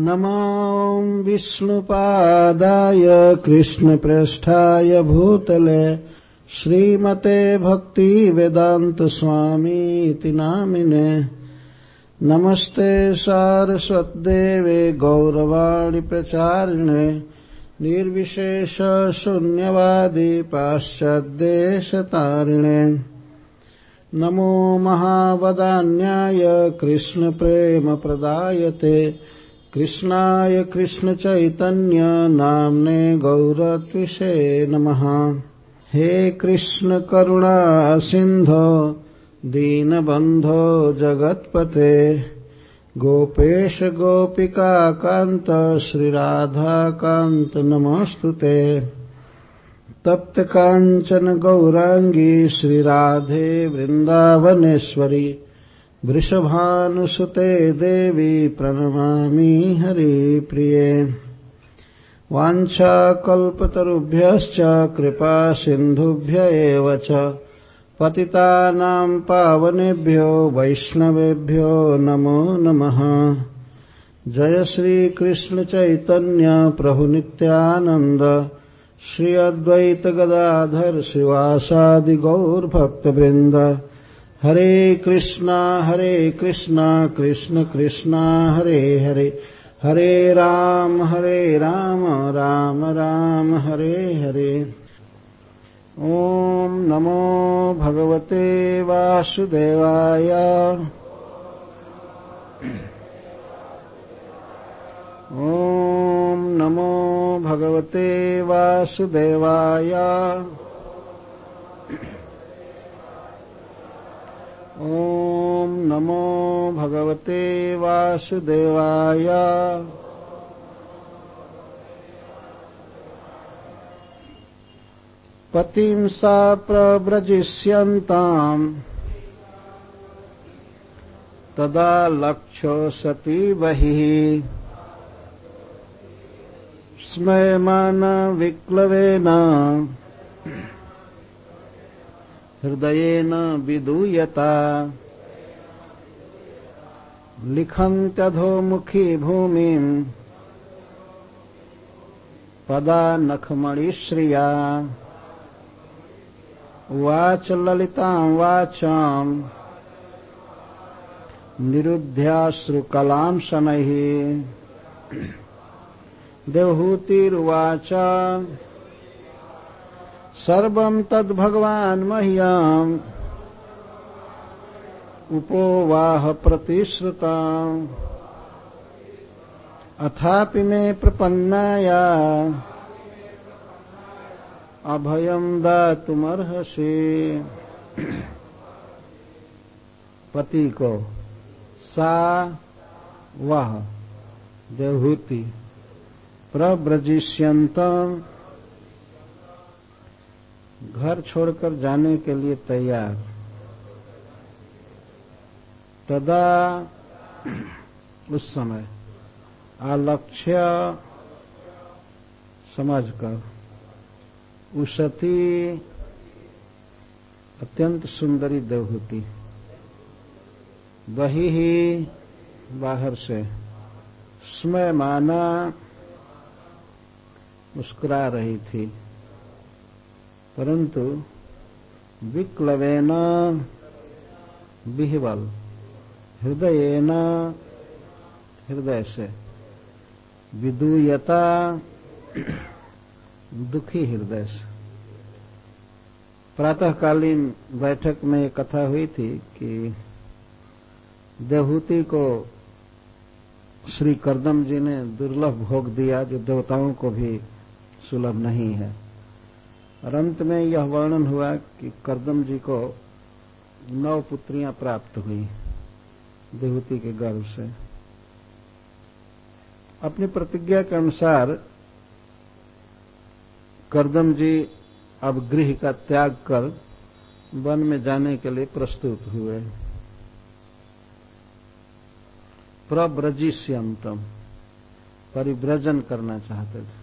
नमो विष्णुपादाय कृष्णप्रेष्ठाय भूतले श्रीमते भक्तिवेदान्तस्वामीति नामिने। नमस्ते सारस्वत्देवे गौरवाणि प्रचारिणे। निर्विशेषशून्यवादी पाश्चाद्देशतारिणे। नमो महावदान्याय कृष्णप्रेमप्रदायते। कृष्णाय कृष्णचैतन्य नाम्ने गौरत्विषे नमः। हे कृष्ण करुणा सिन्धो, दीनबन्धो जगत्पते। गोपेश गोपिकान्त श्रीराधाकान्त नमोऽस्तु ते तप्तकाञ्चन गौराङ्गी श्रीराधे वृन्दावनेश्वरी। वृषभानुसुते देवी प्रणमामि हरिप्रिये वाञ्छाकल्पतरुभ्यश्च कृपा एव च। पतितानाम् पावनेभ्यो, वैष्णवेभ्यो नमो नमः। जय श्रीकृष्णचैतन्य प्रभुनित्यानन्द श्री अद्वैत गदाधर शिवासादि गौरभक्तवृन्द। हरे कृष्णा हरे कृष्णा, कृष्ण कृष्णा, हरे हरे। हरे राम हरे राम राम राम, हरे हरे। ॐ नमो भगवते वासुदेवाय। ॐ नमो भगवते वासुदेवाय। ॐ नमो भगवते वासुदेवाय। पतिं सा प्रव्रजिष्यन्ताम्। तदा लक्षो सती बहिः। स्मयमान हृदयेन विदूयता। लिखन्त्यधोमुखी भूमिम् पदा नखमणिश्रिया उवाच ललिताम् वाचाम् निरुध्याश्रुकलाम् शनैः। देवहूतिरुवाच। सर्वम् तद्भगवान् मह्याम् उपोवाह प्रतिश्रुताम्। अथापि मे प्रपन्नाया अभयम् दातुमर्हसि। पति को सा वह देवहूति प्रव्रजिष्यंत घर छोड़कर जाने के लिए तैयार। तदा उस समय आलक्ष्य समझकर उषती अत्यंत सुंदरी देवहूति वही ही बाहर से स्मय माना मुस्कुरा रही थी। परंतु विक्लवेन बिहवल, हृदयेन हृदय से विदूयता दुखी हृदय से प्रातःकालीन बैठक में कथा हुई थी कि देवहूति को श्री करदम जी ने दुर्लभ भोग दिया जो देवताओं को भी सुलभ नहीं है। और अंत में यह वर्णन हुआ कि करदम जी को नौ पुत्रियाँ प्राप्त हुई देवहूति के गर्भ से। अपनी प्रतिज्ञा के अनुसार करदम जी अब गृह का त्याग कर वन में जाने के लिए प्रस्तुत हुए। प्रव्रजिष्यंतम, परिव्रजन करना चाहते थे।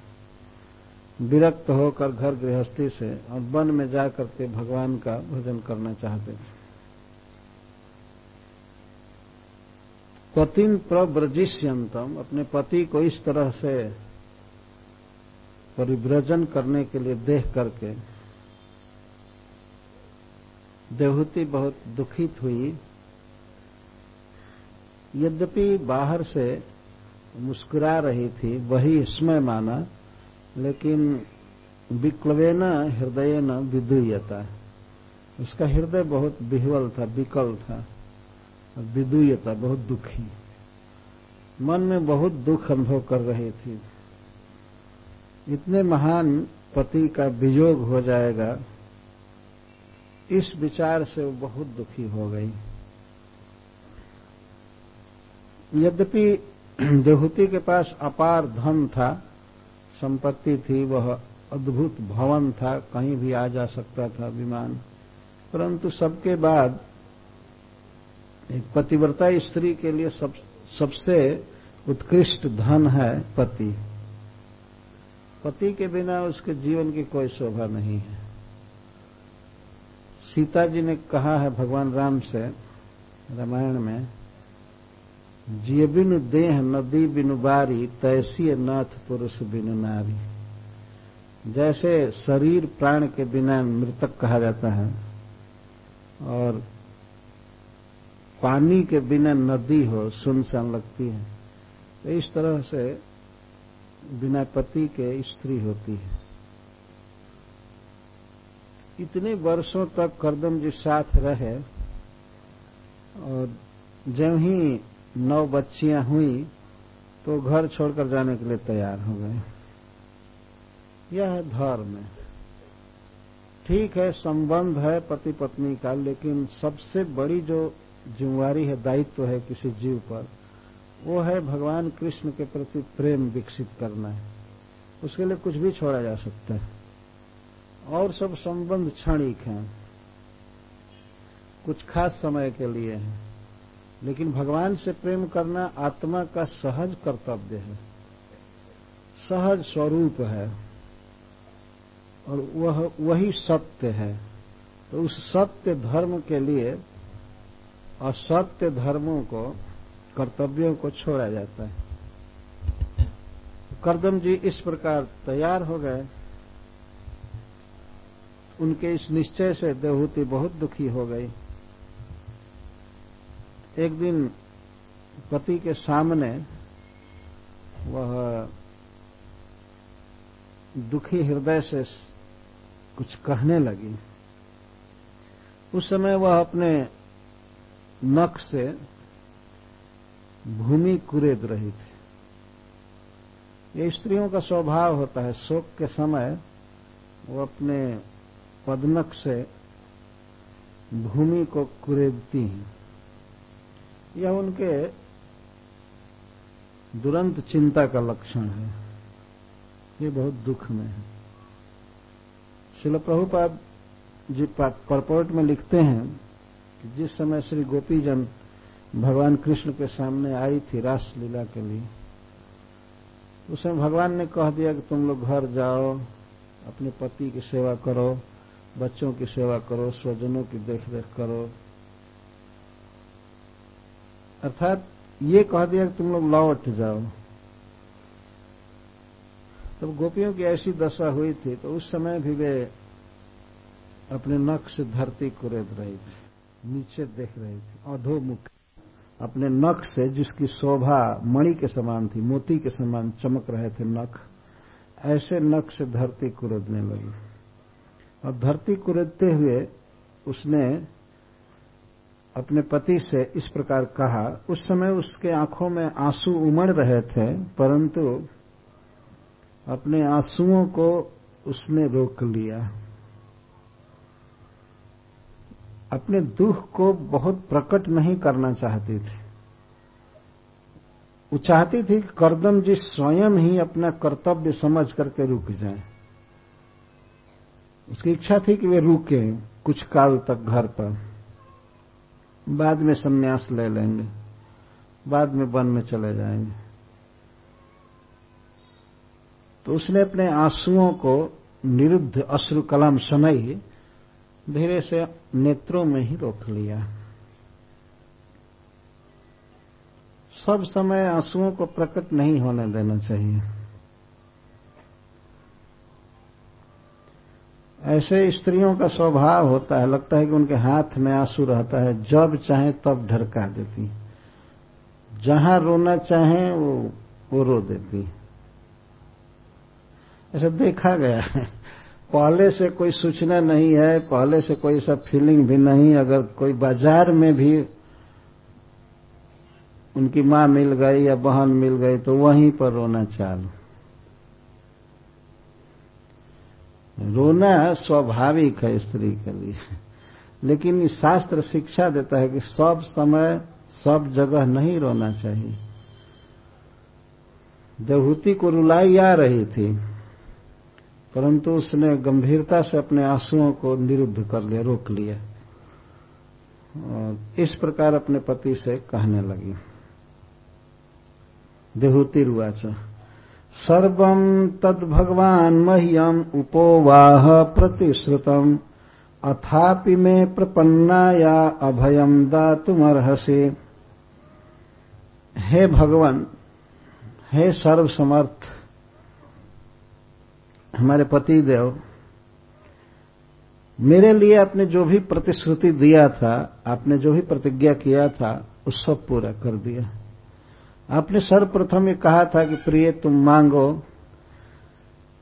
विरक्त होकर घर गृहस्थी से और वन में जाकर के भगवान का भजन करना चाहते थे। पतिन प्रव्रजिष्यंतम अपने पति को इस तरह से परिव्रजन करने के लिए देख करके देवहूति बहुत दुखित हुई। यद्यपि बाहर से मुस्कुरा रही थी, वही स्मय माना लेकिन विक्लवेन हृदय न विदुयता उसका हृदय बहुत बिहवल था, विकल था विदुयता बहुत दुखी। मन में बहुत दुख अनुभव कर रही थी। इतने महान पति का वियोग हो जाएगा, इस विचार से वो बहुत दुखी हो गई। यद्यपि देहूति के पास अपार धन था संपत्ति थी वह अद्भुत भवन था कहीं भी आ जा सकता था विमान परंतु सबके बाद एक पतिव्रता स्त्री के लिए सब, सबसे उत्कृष्ट धन है पति। पति के बिना उसके जीवन की कोई शोभा नहीं है। सीता जी ने कहा है भगवान राम से रामायण में जिय बिनु देह नदी बिनु बारी, तैसी नाथ पुरुष बिनु नारी। जैसे शरीर प्राण के बिना मृतक कहा जाता है, और पानी के बिना नदी हो, सुनसान लगती है। तो इस तरह से बिना पति के स्त्री होती है। इतने वर्षों तक करदम जी साथ रहे, और जब ही नौ बच्चियाँ हुई तो घर छोड़कर जाने के लिए तैयार हो गए। यह धर्म है। ठीक है, संबंध है पति पत्नी का, लेकिन सबसे बड़ी जो जिम्मेवारी है, दायित्व है किसी जीव पर, वो है भगवान कृष्ण के प्रति प्रेम विकसित करना है। उसके लिए कुछ भी छोड़ा जा सकता है। और सब संबंध क्षणिक हैं। कुछ खास समय के लिए है। लेकिन भगवान से प्रेम करना आत्मा का सहज कर्तव्य है। सहज स्वरूप है। और वह, वही सत्य है। तो उस सत्य धर्म के लिए असत्य धर्मों को, कर्तव्यों को छोड़ा जाता है। करदम जी इस प्रकार तैयार हो गए। उनके इस निश्चय से देवहूति बहुत दुखी हो गई। एक दिन पति के सामने वह दुखी हृदय से कुछ कहने लगी। उस समय वह अपने नख से भूमि कुरेद रही थी। ये स्त्रियों का स्वभाव होता है, शोक के समय वो अपने पदनक से भूमि को कुरेदती हैं। यह उनके दुरंत चिंता का लक्षण है। ये बहुत दुख में है। शिल प्रभुपाद जी परपोर्ट में लिखते हैं कि जिस समय श्री गोपीजन भगवान कृष्ण के सामने आई थी रास लीला के लिए, उस समय भगवान ने कह दिया कि तुम लोग घर जाओ, अपने पति की सेवा करो, बच्चों की सेवा करो, स्वजनों की देखरेख करो अर्थात ये कह दिया कि तुम लोग लौट जाओ। तब गोपियों की ऐसी दशा हुई थी तो उस समय भी वे अपने से धरती कुरेद रही थी, नीचे देख रही थी, अधोमुख। अपने नख से जिसकी शोभा मणि के समान थी, मोती के समान चमक रहे थे नख, ऐसे नख से धरती कुरेदने लगी। और धरती कुरेदते हुए उसने अपने पति से इस प्रकार कहा, उस समय उसके आँखों में आँसू उमड़ रहे थे, परंतु अपने आंसुओं को उसने रोक लिया। अपने दुख को बहुत प्रकट नहीं करना चाहती थी। वो चाहती थी कि करदम जी स्वयं ही अपना कर्तव्य समझ करके रुक जाए। उसकी इच्छा थी कि वे रुके कुछ काल तक घर पर। बाद में संन्यास ले लेंगे, बाद में वन में चले जाएँगे। तो उसने अपने आंसुओं को निरुद्ध अश्रु कलम सनई धीरे से नेत्रों में ही रोक लिया। सब समय आंसुओं को प्रकट नहीं होने देना चाहिए। ऐसे स्त्रियों का स्वभाव होता है, लगता है कि उनके हाथ में आँसू रहता है, जब चाहे तब ढरका देती जहाँ रोना चाहे, वो वो रो देती ऐसा देखा गया है। पहले से कोई सूचना नहीं है, पहले से कोई सब फीलिंग भी नहीं, अगर कोई बाज़ार में भी उनकी माँ मिल गई या बहन मिल गई तो वहीं पर रोना चालू। रोना स्वाभाविक है स्त्री के लिए। लेकिन शास्त्र शिक्षा देता है कि सब समय सब जगह नहीं रोना चाहिए। देवहूति को रुलाई आ रही थी, परंतु उसने गंभीरता से अपने आंसुओं को निरुद्ध कर लिया, रोक लिया। और इस प्रकार अपने पति से कहने लगी। देहूतिर्वाच सर्व तद भगवान मह्यम उपोवाह प्रतिश्रुतम। अथापि में प्रपन्नाया अभयम दातुमर्हसे। हे भगवान, हे सर्वसमर्थ, हमारे पति देव मेरे लिए आपने जो भी प्रतिश्रुति दिया था, आपने जो भी प्रतिज्ञा किया था, उस सब पूरा कर दिया। आपने सर्वप्रथम ये कहा था कि प्रिय, तुम मांगो,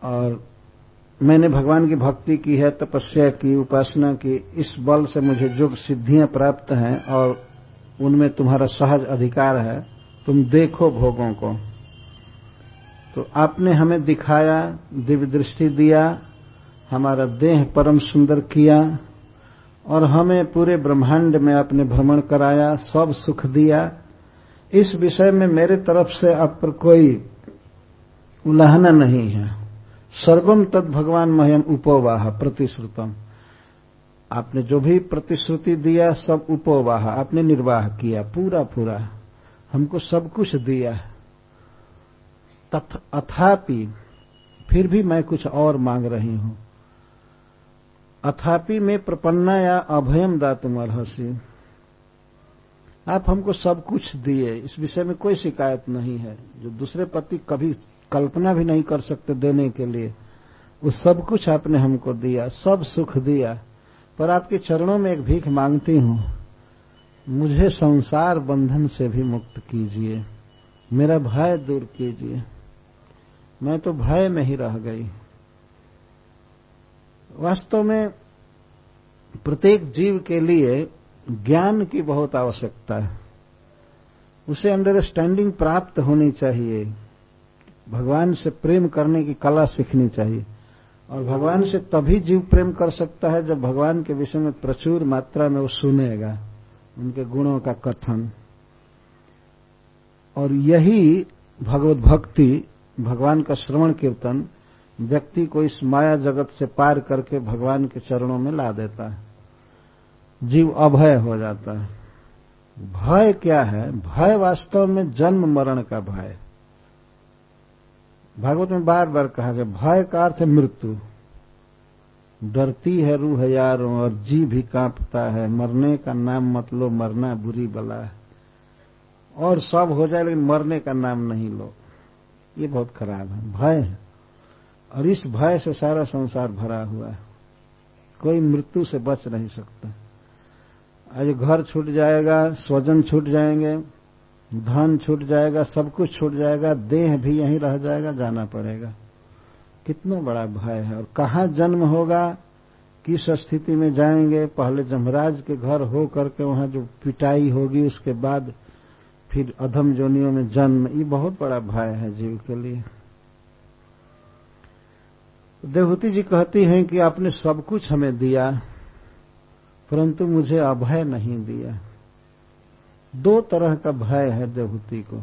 और मैंने भगवान की भक्ति की है, तपस्या की, उपासना की, इस बल से मुझे जो सिद्धियाँ प्राप्त हैं, और उनमें तुम्हारा सहज अधिकार है, तुम देखो भोगों को। तो आपने हमें दिखाया, दिव्य दृष्टि दिया, हमारा देह परम सुंदर किया, और हमें पूरे ब्रह्मांड में आपने भ्रमण कराया, सब सुख दिया इस विषय में मेरे तरफ़ से आप पर कोई उल्लंघना नहीं है। सर्वम तद भगवान महम उपोवाह, प्रतिश्रुतम। आपने जो भी प्रतिश्रुति दिया, सब उपोवाह, आपने निर्वाह किया, पूरा पूरा। हमको सब कुछ दिया। है अथापि, फिर भी मैं कुछ और मांग रही हूँ। अथापि में प्रपन्ना या अभयम दातुम अर्हसी आप हमको सब कुछ दिए। इस विषय में कोई शिकायत नहीं है। जो दूसरे पति कभी कल्पना भी नहीं कर सकते देने के लिए, वो सब कुछ आपने हमको दिया, सब सुख दिया। पर आपके चरणों में एक भीख मांगती हूँ, मुझे संसार बंधन से भी मुक्त कीजिए। मेरा भय दूर कीजिए। मैं तो भय में ही रह गई। वास्तव में प्रत्येक जीव के लिए ज्ञान की बहुत आवश्यकता है। उसे अंडरस्टैंडिंग प्राप्त होनी चाहिए। भगवान से प्रेम करने की कला सीखनी चाहिए। और भगवान से तभी जीव प्रेम कर सकता है जब भगवान के विषय में प्रचुर मात्रा में वो सुनेगा, उनके गुणों का कथन। और यही भगवत भक्ति, भगवान का श्रवण कीर्तन व्यक्ति को इस माया जगत से पार करके भगवान के चरणों में ला देता है। जीव अभय हो जाता है। भय क्या है? भय वास्तव में जन्म मरण का भय। भागवत में बार बार कहा गया, भय का अर्थ है मृत्यु। डरती है रूह यारों और जी भी कांपता है। मरने का नाम मत लो, मरना बुरी बला है। और सब हो जाए, लेकिन मरने का नाम नहीं लो। ये बहुत खराब है। भय है। और इस भय से सारा संसार भरा हुआ है। कोई मृत्यु से बच नहीं सकता। आज घर छूट जाएगा, स्वजन छूट जाएँगे, धन छूट जाएगा, सब कुछ छूट जाएगा, देह भी यहीं रह जाएगा, जाना पड़ेगा। कितना बड़ा भय है। और कहाँ जन्म होगा, किस स्थिति में जाएँगे, पहले जमराज के घर हो करके वहाँ जो पिटाई होगी, उसके बाद फिर अधम जोनियों में जन्म, ये बहुत बड़ा भय है जीव के लिए। देवहूति जी कहती हैं कि आपने सब कुछ हमें दिया परंतु मुझे अभय नहीं दिया। दो तरह का भय है देवहूति को।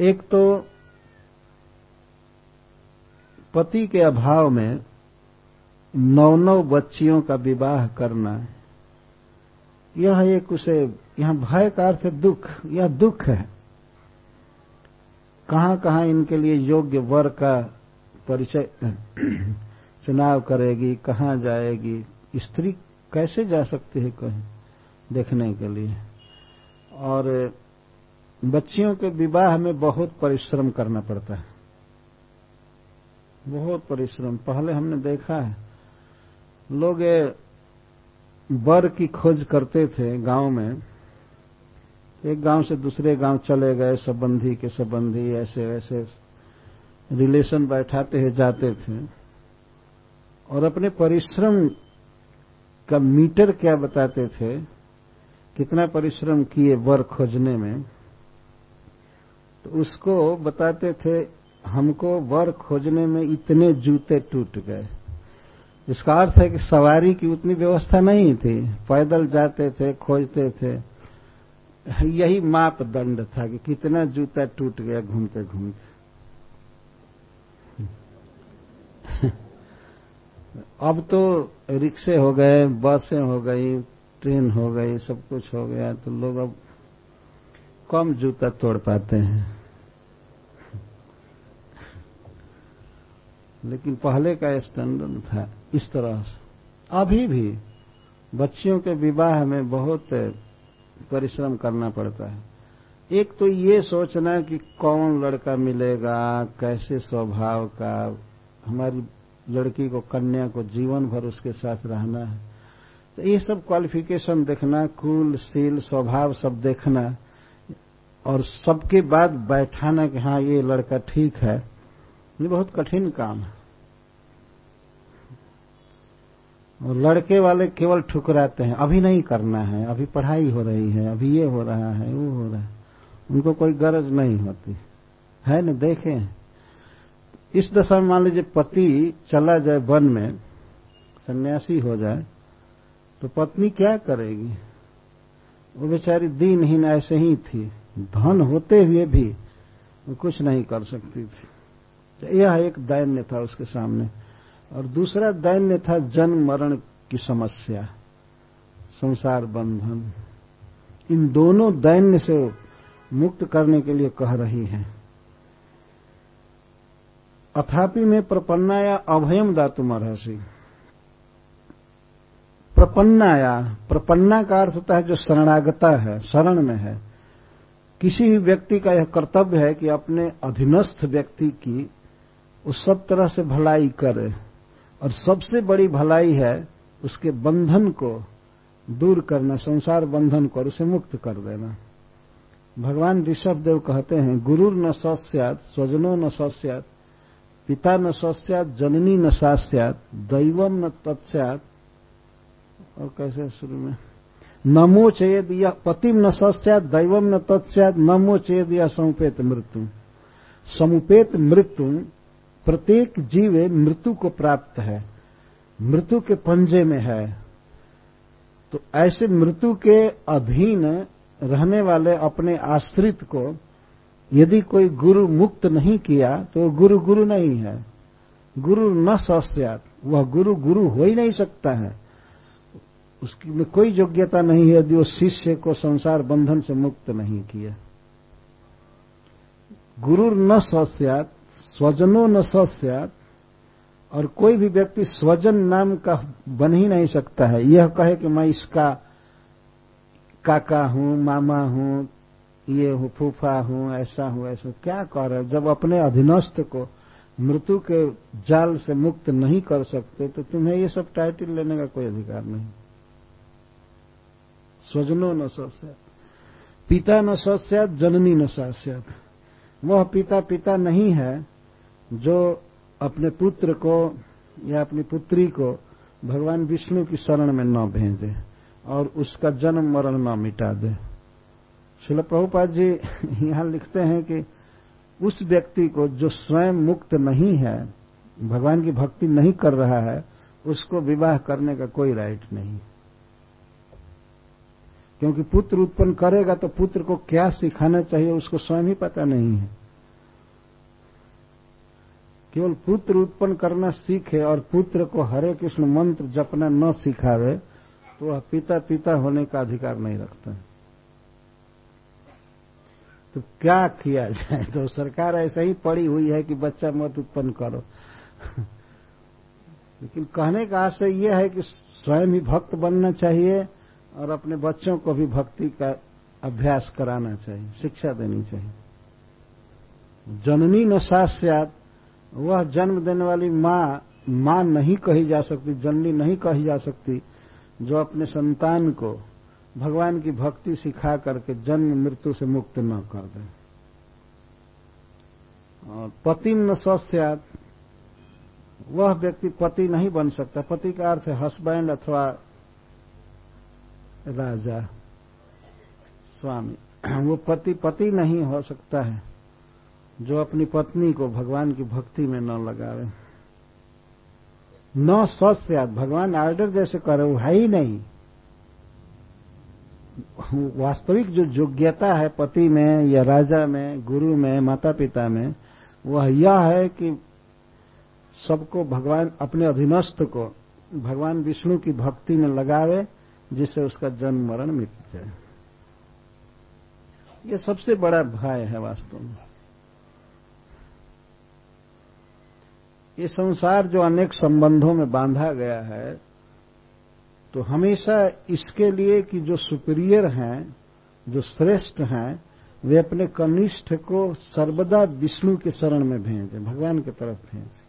एक तो पति के अभाव में नौ नौ बच्चियों का विवाह करना, यह एक उसे, यहाँ भय का अर्थ दुख, यह दुख है। कहाँ कहाँ इनके लिए योग्य वर का परिचय, चुनाव करेगी, कहाँ जाएगी स्त्री कैसे जा सकती है कहीं देखने के लिए? और बच्चियों के विवाह में बहुत परिश्रम करना पड़ता है। बहुत परिश्रम। पहले हमने देखा है, लोग बर की खोज करते थे गाँव में। एक गाँव से दूसरे गाँव चले गए, संबंधी के संबंधी, ऐसे ऐसे रिलेशन बैठाते हुए जाते थे। और अपने परिश्रम का मीटर क्या बताते थे? कितना परिश्रम किए वर खोजने में? तो उसको बताते थे, हमको वर खोजने में इतने जूते टूट गए। इसका अर्थ है कि सवारी की उतनी व्यवस्था नहीं थी। पैदल जाते थे, खोजते थे। यही मापदंड था कि कितना जूता टूट गया घूमते घूमते। अब तो रिक्शे हो गए, बसें हो गई, ट्रेन हो गई, सब कुछ हो गया तो लोग अब कम जूता तोड़ पाते हैं। लेकिन पहले का स्टैंडर्ड था इस तरह से। अभी भी बच्चियों के विवाह में बहुत परिश्रम करना पड़ता है। एक तो ये सोचना कि कौन लड़का मिलेगा, कैसे स्वभाव का, हमारी लड़की को, कन्या को, जीवन भर उसके साथ रहना है। तो ये सब क्वालिफिकेशन देखना कुल सील स्वभाव सब देखना, और सबके बाद बैठाना कि हाँ ये लड़का ठीक है। ये बहुत कठिन काम है। और लड़के वाले केवल ठुकराते हैं, अभी नहीं करना है, अभी पढ़ाई हो रही है, अभी ये हो रहा है, वो हो रहा है। उनको कोई गरज नहीं होती। है न, देखें। इस दशा में मान लीजिए पति चला जाए वन में, सन्यासी हो जाए तो पत्नी क्या करेगी? वो बेचारी दीनहीन ऐसे ही थी। धन होते हुए भी कुछ नहीं कर सकती थी। तो यह एक दैन्य था उसके सामने। और दूसरा दैन्य था जन्म मरण की समस्या, संसार बंधन। इन दोनों दैन्य से मुक्त करने के लिए कह रही है। अथापि में प्रपन्नाया अभयम दातु महर्षि प्रपन्नाया, प्रपन्ना का अर्थ होता है जो शरणागता है, शरण में है। किसी भी व्यक्ति का यह कर्तव्य है कि अपने अधीनस्थ व्यक्ति की उस सब तरह से भलाई करे और सबसे बड़ी भलाई है उसके बंधन को दूर करना, संसार बंधन को और उसे मुक्त कर देना। भगवान ऋषभ देव कहते हैं गुरु न सस्यात, स्वजनों न सस्यात पिता न सस्यात जननी न सास्यात दैवम न तत्स्यात। और कैसे शुरू में? नमो चेद यह पतिम न सस्यात दैवम न तत्स्यात, नमो चेद यह समुपेत मृत्यु। समुपेत मृत्यु प्रत्येक जीव मृत्यु को प्राप्त है। मृत्यु के पंजे में है। तो ऐसे मृत्यु के अधीन रहने वाले अपने आश्रित को यदि कोई गुरु मुक्त नहीं किया तो गुरु गुरु नहीं है। गुरु न सस्यात वह गुरु गुरु हो ही नहीं सकता है। उसकी में कोई योग्यता नहीं है यदि वो शिष्य को संसार बंधन से मुक्त नहीं किया। गुरु न सस्यात स्वजनो न सस्यात और कोई भी व्यक्ति स्वजन नाम का बन ही नहीं सकता है। यह कहे कि मैं इसका काका हूँ, मामा हूँ ये हूँ, फूफा हूँ, ऐसा हूँ, ऐसा क्या कर रहे जब अपने अधीनस्थ को मृत्यु के जाल से मुक्त नहीं कर सकते तो तुम्हें ये सब टाइटल लेने का कोई अधिकार नहीं। स्वजनो न सस्यात, पिता न सस्यात, जननी न सस्यात। वह पिता पिता नहीं है जो अपने पुत्र को या अपनी पुत्री को भगवान विष्णु की शरण में न भेजे और उसका जन्म मरण न मिटा दे। शिल प्रभुपाद जी, यहाँ लिखते हैं कि उस व्यक्ति को जो स्वयं मुक्त नहीं है, भगवान की भक्ति नहीं कर रहा है, उसको विवाह करने का कोई राइट नहीं। क्योंकि पुत्र उत्पन्न करेगा तो पुत्र को क्या सिखाना चाहिए, उसको स्वयं ही पता नहीं है। केवल पुत्र उत्पन्न करना सीखे और पुत्र को हरे कृष्ण मंत्र जपना न सिखावे तो वह पिता पिता होने का अधिकार नहीं रखता। तो क्या किया जाए? तो सरकार ऐसे ही पड़ी हुई है कि बच्चा मत उत्पन्न करो। लेकिन कहने का आशय यह है कि स्वयं ही भक्त बनना चाहिए और अपने बच्चों को भी भक्ति का अभ्यास कराना चाहिए, शिक्षा देनी चाहिए। जननी न सास्यात वह जन्म देने वाली माँ माँ नहीं कही जा सकती, जननी नहीं कही जा सकती, जो अपने संतान को भगवान की भक्ति सिखा करके जन्म मृत्यु से मुक्त न कर दे। और पति न सस्यात वह व्यक्ति पति नहीं बन सकता। पति का अर्थ है हस्बैंड अथवा राजा, स्वामी। वो पति पति नहीं हो सकता है, जो अपनी पत्नी को भगवान की भक्ति में न लगावे। न सत्यात भगवान आर्डर जैसे करे, वो है ही नहीं। वास्तविक जो योग्यता है पति में या राजा में, गुरु में माता पिता में, वह यह है कि सबको भगवान अपने अधीनस्थ को, भगवान विष्णु की भक्ति में लगावे, जिससे उसका जन्म मरण मिट जाए। ये सबसे बड़ा भय है वास्तव में। ये संसार जो अनेक संबंधों में बांधा गया है तो हमेशा इसके लिए कि जो सुपीरियर हैं, जो श्रेष्ठ हैं, वे अपने कनिष्ठ को सर्वदा विष्णु के शरण में भेजें, भगवान की तरफ़ भेजें।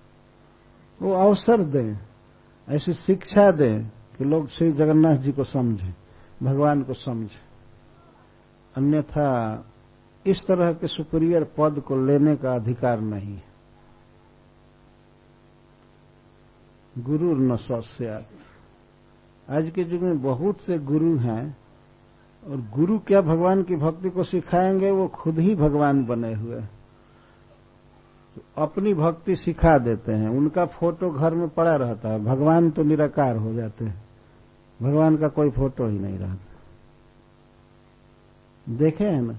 वो अवसर दें, ऐसी शिक्षा दें कि लोग श्री जगन्नाथ जी को समझें, भगवान को समझें। अन्यथा इस तरह के सुपीरियर पद को लेने का अधिकार नहीं है। गुरु न सस्यात। आज के युग में बहुत से गुरु हैं और गुरु क्या भगवान की भक्ति को सिखाएँगे? वो खुद ही भगवान बने हुए तो अपनी भक्ति सिखा देते हैं। उनका फ़ोटो घर में पड़ा रहता है। भगवान तो निराकार हो जाते हैं। भगवान का कोई फ़ोटो ही नहीं रहता। देखे हैं ना?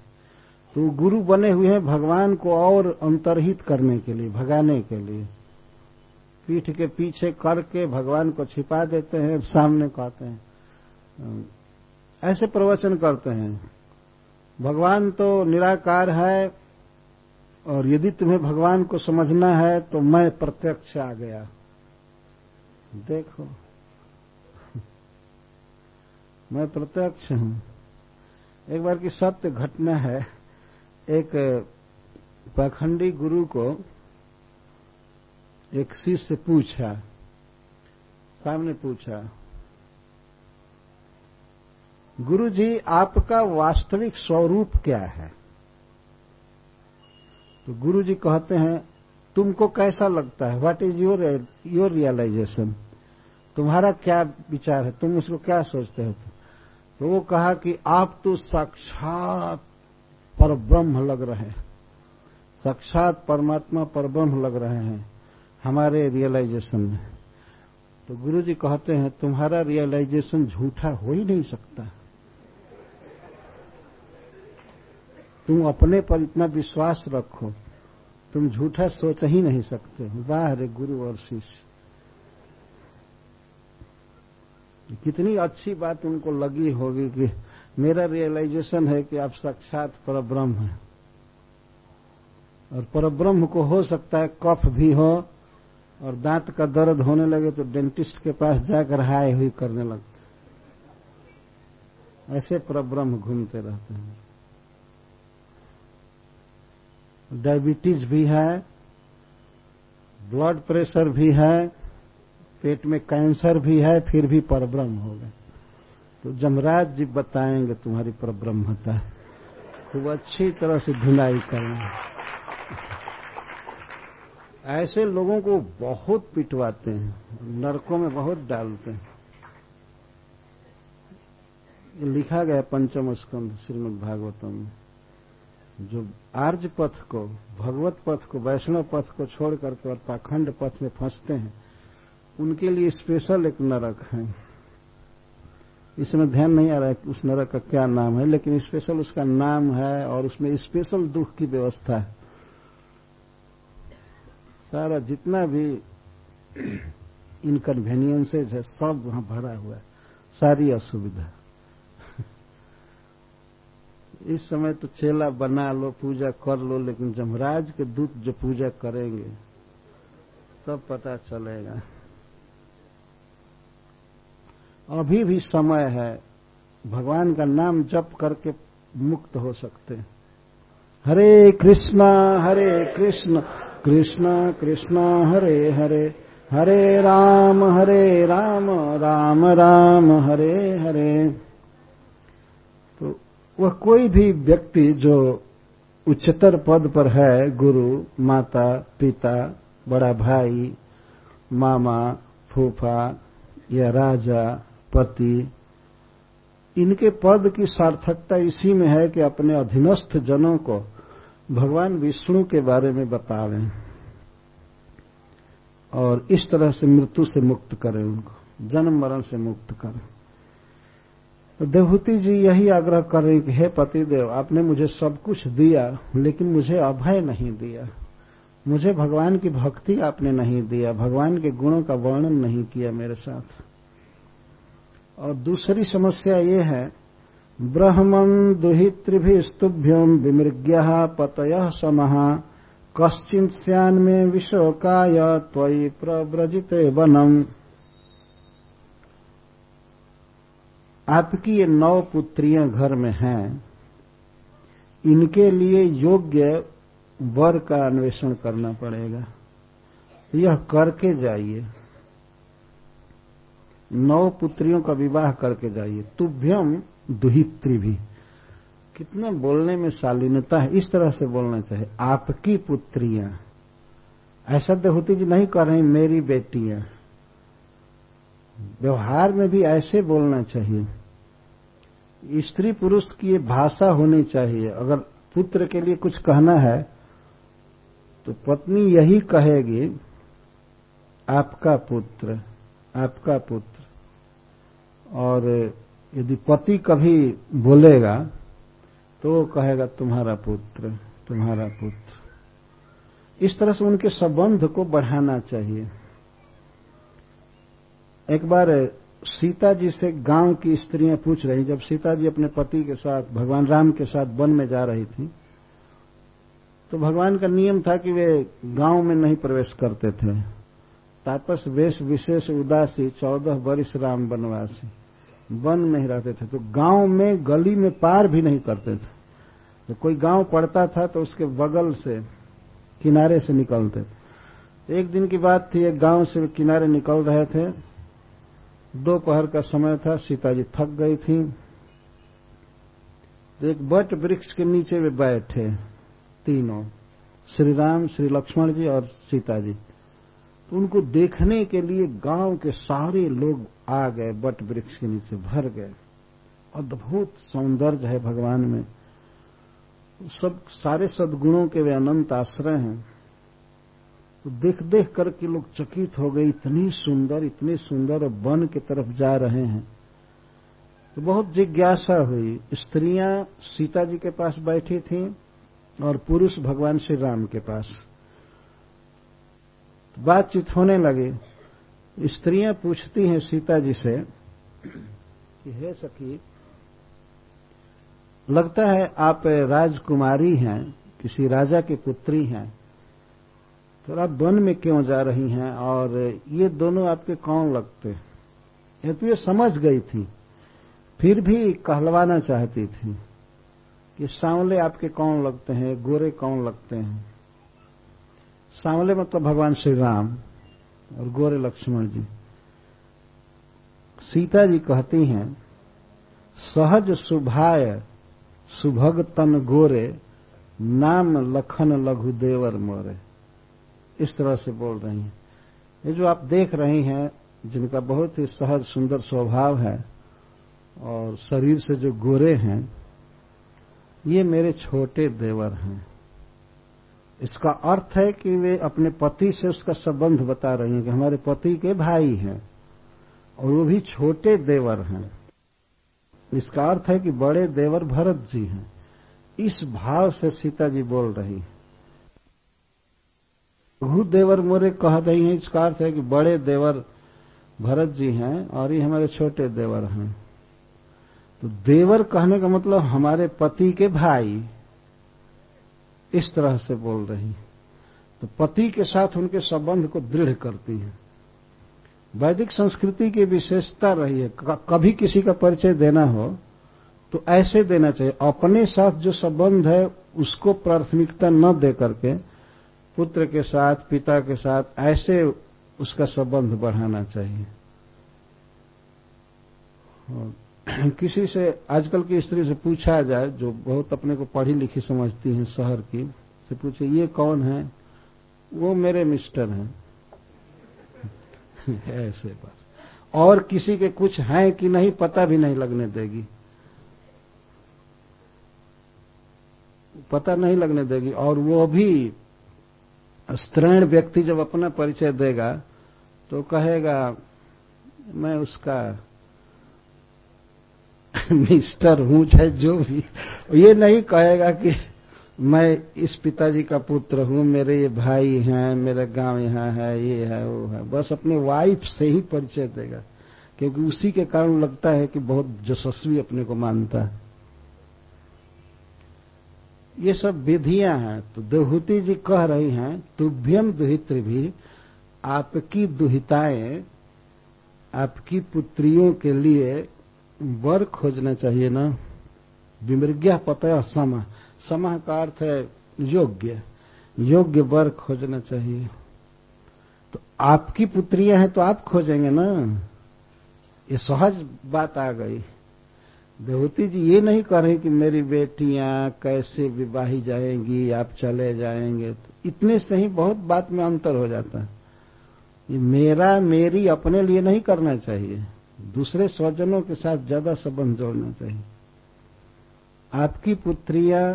तो गुरु बने हुए हैं भगवान को और अंतरहित करने के लिए, भगाने के लिए। पीठ के पीछे करके भगवान को छिपा देते हैं, सामने कहते हैं। ऐसे प्रवचन करते हैं। भगवान तो निराकार है, और यदि तुम्हें भगवान को समझना है तो मैं प्रत्यक्ष आ गया। देखो। मैं प्रत्यक्ष हूँ। एक बार की सत्य घटना है। एक पाखंडी गुरु को एक शिष्य पूछा, सामने पूछा गुरु जी आपका वास्तविक स्वरूप क्या है? तो गुरु जी कहते हैं, तुमको कैसा लगता है? What is your your realization तुम्हारा क्या विचार है? तुम उसको क्या सोचते हो? तो वो कहा कि आप तो साक्षात पर ब्रह्म लग रहे हैं। साक्षात परमात्मा पर ब्रह्म लग रहे हैं। हमारे रियलाइजेशन में। तो गुरु जी कहते हैं, तुम्हारा रियलाइजेशन झूठा हो ही नहीं सकता। तुम अपने पर इतना विश्वास रखो, तुम झूठा सोच ही नहीं सकते वाह रे गुरु और शिष्य। कितनी अच्छी बात उनको लगी होगी कि मेरा रियलाइजेशन है कि आप साक्षात पर ब्रह्म हैं। और परब्रह्म को हो सकता है कफ भी हो और दांत का दर्द होने लगे तो डेंटिस्ट के पास जाकर हाय हुई करने लगते ऐसे पर ब्रह्म घूमते रहते हैं। डायबिटीज़ भी है, ब्लड प्रेशर भी है, पेट में कैंसर भी है, फिर भी परब्रह्म हो गए। तो जमराज जी बताएँगे तुम्हारी परब्रह्मता। खूब अच्छी तरह से धुलाई करना ऐसे लोगों को बहुत पिटवाते हैं, नरकों में बहुत डालते हैं। लिखा गया पंचम स्कंद श्रीमद भागवतम में, जो आर्ज पथ को, भगवत पथ को, वैष्णव पथ को छोड़ करके और पाखंड पथ में फंसते हैं, उनके लिए स्पेशल एक नरक है। इसमें ध्यान नहीं आ रहा है कि उस नरक का क्या नाम है, लेकिन स्पेशल उसका नाम है और उसमें स्पेशल दुख की व्यवस्था है। सारा जितना भी इनकन्वीनियंसेज है, सब वहाँ भरा हुआ है। सारी असुविधा। इस समय तो चेला बना लो, पूजा कर लो, लेकिन जमराज के दूत जो पूजा करेंगे, तब पता चलेगा। अभी भी समय है, भगवान का नाम जप करके मुक्त हो सकते हैं। हरे कृष्णा, हरे कृष्ण। कृष्ण कृष्ण, हरे हरे। हरे राम हरे राम राम राम, हरे हरे। तो वह कोई भी व्यक्ति जो उच्चतर पद पर है, गुरु, माता, पिता, बड़ा भाई, मामा, फूफा या राजा, पति, इनके पद की सार्थकता इसी में है कि अपने अधीनस्थ जनों को भगवान विष्णु के बारे में बतावें और इस तरह से मृत्यु से मुक्त करें उनको, जन्म मरण से मुक्त करें। तो देवहूति जी यही आग्रह कर रही कि, हे पतिदेव, आपने मुझे सब कुछ दिया, लेकिन मुझे अभय नहीं दिया। मुझे भगवान की भक्ति आपने नहीं दिया, भगवान के गुणों का वर्णन नहीं किया मेरे साथ। और दूसरी समस्या ये है ब्रह्मन दुहित्रिभि स्तुभ्यम विमृग्य पतय समः। में विशोकाय त्वयि प्रव्रजित वनम आपकी ये नौ पुत्रियाँ घर में हैं, इनके लिए योग्य वर का अन्वेषण करना पड़ेगा। यह करके जाइए। नौ पुत्रियों का विवाह करके जाइए। तुभ्यम दुहित्री भी। कितना बोलने में शालीनता है, इस तरह से बोलना चाहिए। आपकी पुत्रियाँ। ऐसा देहूति जी नहीं कर रही मेरी बेटियाँ। व्यवहार में भी ऐसे बोलना चाहिए। स्त्री पुरुष की ये भाषा होनी चाहिए। अगर पुत्र के लिए कुछ कहना है तो पत्नी यही कहेगी, आपका पुत्र आपका पुत्र। और यदि पति कभी बोलेगा तो कहेगा, तुम्हारा पुत्र तुम्हारा पुत्र। इस तरह से उनके संबंध को बढ़ाना चाहिए। एक बार सीता जी से गाँव की स्त्रियाँ पूछ रही, जब सीता जी अपने पति के साथ, भगवान राम के साथ वन में जा रही थी तो भगवान का नियम था कि वे गाँव में नहीं प्रवेश करते थे। तापस वेश विशेष उदासी चौदह वर्ष राम वनवासी। वन में ही रहते थे तो गाँव में गली में पार भी नहीं करते थे। तो कोई गाँव पड़ता था तो उसके बगल से, किनारे से निकलते थे। एक दिन की बात थी, एक गाँव से किनारे निकल रहे थे। दोपहर का समय था सीता जी थक गई थी। तो एक बट वृक्ष के नीचे वे बैठे, तीनों श्री राम श्री लक्ष्मण जी और सीता जी तो उनको देखने के लिए गाँव के सारे लोग आ गए, बट वृक्ष के नीचे भर गए। अद्भुत सौंदर्य है भगवान में। सब, सारे सदगुणों के वे अनंत आश्रय हैं। तो देख देख करके लोग चकित हो गए, इतनी सुंदर इतनी सुंदर वन की तरफ़ जा रहे हैं। तो बहुत जिज्ञासा हुई। स्त्रियाँ सीता जी के पास बैठी थीं और पुरुष भगवान श्री राम के पास। तो बातचीत होने लगी। स्त्रियाँ पूछती हैं सीता जी से कि हे सखी, लगता है आप राजकुमारी हैं, किसी राजा की पुत्री हैं। तो आप वन में क्यों जा रही हैं और ये दोनों आपके कौन लगते? ये तो ये समझ गई थी। फिर भी कहलवाना चाहती थी कि सांवले आपके कौन लगते हैं, गोरे कौन लगते हैं? सांवले मतलब भगवान श्री राम। और गोरे लक्ष्मण जी। सीता जी कहती हैं, सहज सुभाय, सुभग तन गोरे, नाम लखन लघु देवर मोरे। इस तरह से बोल रही हैं। ये जो आप देख रही हैं, जिनका बहुत ही सहज, सुंदर स्वभाव है, और शरीर से जो गोरे हैं, ये मेरे छोटे देवर हैं। इसका अर्थ है कि वे अपने पति से उसका संबंध बता रही हैं कि हमारे पति के भाई हैं और वो भी छोटे देवर हैं। इसका अर्थ है कि बड़े देवर भरत जी हैं। इस भाव से सीता जी बोल रही भू देवर मोरे कह रही हैं, इसका अर्थ है कि बड़े देवर भरत जी हैं और ये हमारे छोटे देवर हैं। तो देवर कहने का मतलब हमारे पति के भाई। इस तरह से बोल रही तो पति के साथ उनके संबंध को दृढ़ करती है। वैदिक संस्कृति की विशेषता रही है कभी किसी का परिचय देना हो तो ऐसे देना चाहिए। अपने साथ जो संबंध है, उसको प्राथमिकता न दे करके, पुत्र के साथ, पिता के साथ, ऐसे उसका संबंध बढ़ाना चाहिए। किसी से आजकल की स्त्री से पूछा जाए, जो बहुत अपने को पढ़ी लिखी समझती हैं शहर की, से पूछे, ये कौन है? वो मेरे मिस्टर हैं। ऐसे बस और किसी के कुछ हैं कि नहीं, पता भी नहीं लगने देगी। पता नहीं लगने देगी। और वो भी स्त्रीण व्यक्ति जब अपना परिचय देगा तो कहेगा, मैं उसका मिस्टर हूँ चाहे जो भी। ये नहीं कहेगा कि मैं इस पिताजी का पुत्र हूँ, मेरे ये भाई हैं, मेरा गाँव यहाँ है, ये है, वो है। बस अपने वाइफ से ही परिचय देगा। क्योंकि उसी के कारण लगता है कि बहुत यशस्वी अपने को मानता है। ये सब विधियाँ हैं। तो देहूति जी कह रही हैं, तुभ्यम दुहित्र भी, आपकी दुहिताएँ आपकी पुत्रियों के लिए वर खोजना चाहिए ना। विमृज्ञा पतय समा। समा का अर्थ है योग्य। योग्य वर खोजना चाहिए। तो आपकी पुत्रियाँ हैं तो आप खोजेंगे ना। ये सहज बात आ गई। देवती जी ये नहीं कह रहे कि मेरी बेटियाँ कैसे विवाही जाएँगी, आप चले जाएँगे। तो इतने से ही बहुत बात में अंतर हो जाता है। ये मेरा, मेरी अपने लिए नहीं करना चाहिए। दूसरे स्वजनों के साथ ज़्यादा संबंध जोड़ना चाहिए। आपकी पुत्रियाँ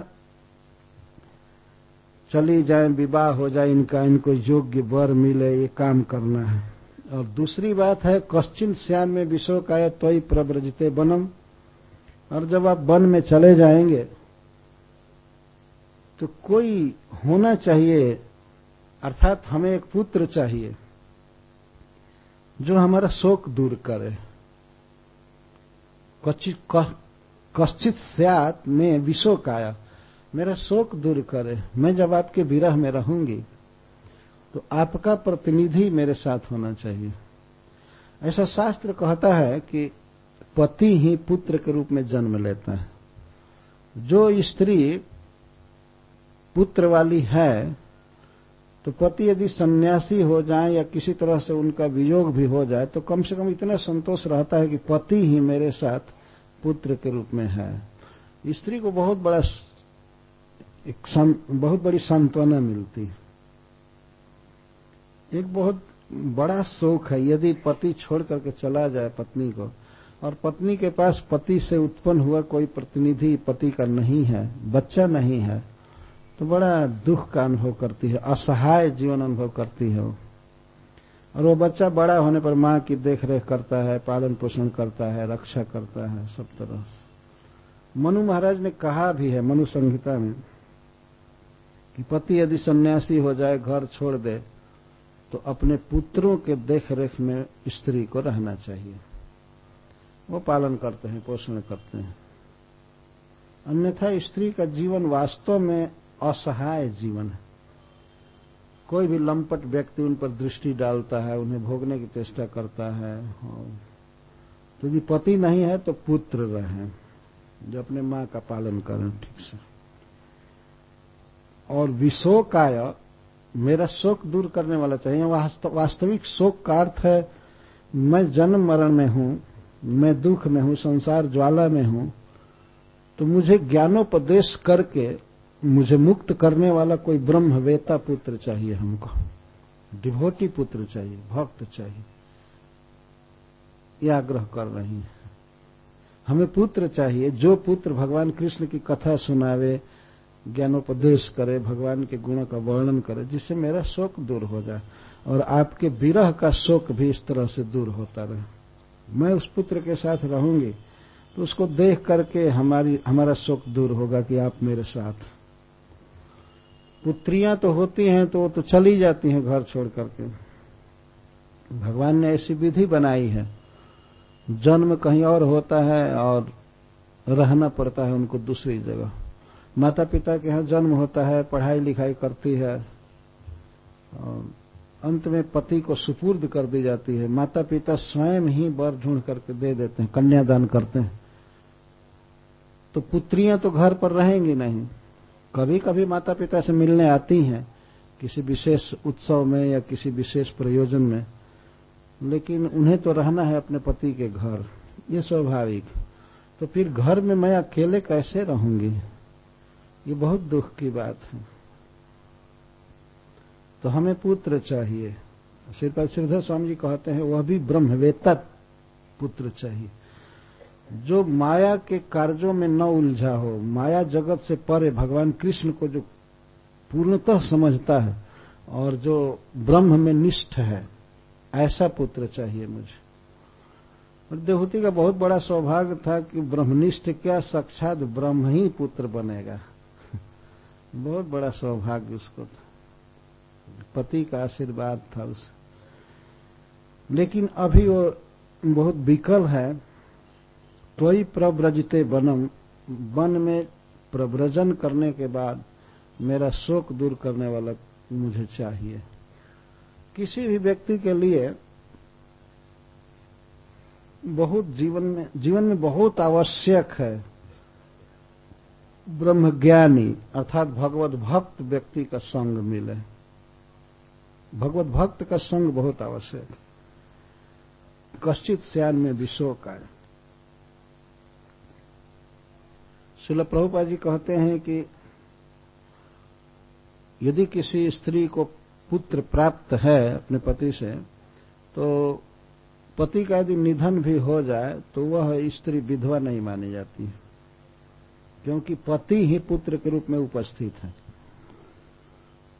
चली जाए, विवाह हो जाए, इनका, इनको योग्य वर मिले, ये काम करना है। और दूसरी बात है, कश्चिन श्याम में विश्व का त्वई प्रव्रजते बनम और जब आप वन में चले जाएँगे तो कोई होना चाहिए, अर्थात हमें एक पुत्र चाहिए, जो हमारा शोक दूर करे। कश्चित स्यात में विशो काया मेरा शोक दूर करे, मैं जब आपके विरह में रहूँगी तो आपका प्रतिनिधि मेरे साथ होना चाहिए। ऐसा शास्त्र कहता है कि पति ही पुत्र के रूप में जन्म लेता है। जो स्त्री पुत्र वाली है तो पति यदि सन्यासी हो जाए या किसी तरह से उनका वियोग भी हो जाए तो कम से कम इतना संतोष रहता है कि पति ही मेरे साथ पुत्र के रूप में है। स्त्री को बहुत बड़ा एक सं, बहुत बड़ी सांत्वना मिलती एक बहुत बड़ा शोक है यदि पति छोड़ करके चला जाए पत्नी को और पत्नी के पास पति से उत्पन्न हुआ कोई प्रतिनिधि पति का नहीं है बच्चा नहीं है तो बड़ा दुख का अनुभव करती है, असहाय जीवन अनुभव करती है और वो बच्चा बड़ा होने पर माँ की देखरेख करता है, पालन पोषण करता है, रक्षा करता है, सब तरह से। मनु महाराज ने कहा भी है, मनु संहिता में, कि पति यदि सन्यासी हो जाए, घर छोड़ दे तो अपने पुत्रों के देखरेख में स्त्री को रहना चाहिए। वो पालन करते हैं, पोषण करते हैं। अन्यथा स्त्री का जीवन वास्तव में असहाय जीवन है। कोई भी लंपट व्यक्ति उन पर दृष्टि डालता है, उन्हें भोगने की चेष्टा करता है तो यदि पति नहीं है तो पुत्र रहे, जो अपने माँ का पालन करें, ठीक से। और विशोकाय, मेरा शोक दूर करने वाला चाहिए वास्तविक शोक का अर्थ है, मैं जन्म मरण में हूँ, मैं दुख में हूँ, संसार ज्वाला में हूँ तो मुझे ज्ञानोपदेश करके मुझे मुक्त करने वाला कोई ब्रह्मवेता पुत्र चाहिए हमको। डिभोटी पुत्र चाहिए, भक्त चाहिए। यह आग्रह कर रही है। हमें पुत्र चाहिए, जो पुत्र भगवान कृष्ण की कथा सुनावे, ज्ञानोपदेश करे, भगवान के गुणों का वर्णन करे, जिससे मेरा शोक दूर हो जाए और आपके विरह का शोक भी इस तरह से दूर होता रहे। मैं उस पुत्र के साथ रहूँगी तो उसको देख करके हमारी, हमारा शोक दूर होगा कि आप मेरे साथ पुत्रियाँ तो होती हैं तो वो तो चली जाती हैं घर छोड़ करके। भगवान ने ऐसी विधि बनाई है। जन्म कहीं और होता है और रहना पड़ता है उनको दूसरी जगह। माता पिता के यहाँ जन्म होता है पढ़ाई लिखाई करती है, और अंत में पति को सुपुर्द कर दी जाती है। माता पिता स्वयं ही बर ढूंढ करके दे देते हैं, कन्यादान करते हैं। तो पुत्रियाँ तो घर पर रहेंगी नहीं। कभी कभी माता पिता से मिलने आती हैं, किसी विशेष उत्सव में या किसी विशेष प्रयोजन में, लेकिन उन्हें तो रहना है अपने पति के घर, ये स्वाभाविक। तो फिर घर में मैं अकेले कैसे रहूँगी? ये बहुत दुख की बात है। तो हमें पुत्र चाहिए। श्रीपद श्रीधर स्वामी जी कहते हैं, वह भी ब्रह्मवेत्ता पुत्र चाहिए। जो माया के कार्यों में न उलझा हो, माया जगत से परे भगवान कृष्ण को जो पूर्णतः समझता है और जो ब्रह्म में निष्ठ है, ऐसा पुत्र चाहिए मुझे। और देहूति का बहुत बड़ा सौभाग्य था कि ब्रह्मनिष्ठ क्या साक्षात ब्रह्म ही पुत्र बनेगा। बहुत बड़ा सौभाग्य उसको था। पति का आशीर्वाद था उस। लेकिन अभी वो बहुत विकल है त्वई प्रव्रजते वनम। वन में प्रव्रजन करने के बाद मेरा शोक दूर करने वाला मुझे चाहिए। किसी भी व्यक्ति के लिए बहुत जीवन में जीवन में बहुत आवश्यक है ब्रह्मज्ञानी, अर्थात भगवत भक्त व्यक्ति का संग मिले। भगवत भक्त का संग बहुत आवश्यक। कश्चित श्यान में विशोक आए। शिल प्रभुपा जी कहते हैं कि यदि किसी स्त्री को पुत्र प्राप्त है अपने पति से तो पति का यदि निधन भी हो जाए तो वह स्त्री विधवा नहीं मानी जाती है, क्योंकि पति ही पुत्र के रूप में उपस्थित है।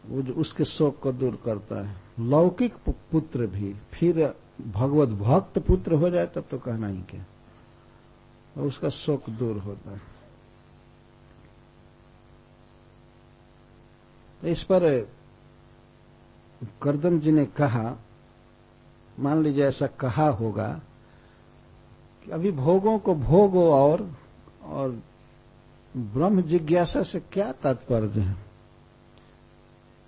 वो जो उसके शोक को दूर करता है। लौकिक पुत्र भी, फिर भगवत भक्त पुत्र हो जाए, तब तो कहना ही क्या। उसका शोक दूर होता है। इस पर करदम जी ने कहा, मान लीजिए ऐसा कहा होगा कि अभी भोगों को भोगो और और ब्रह्म जिज्ञासा से क्या तात्पर्य है?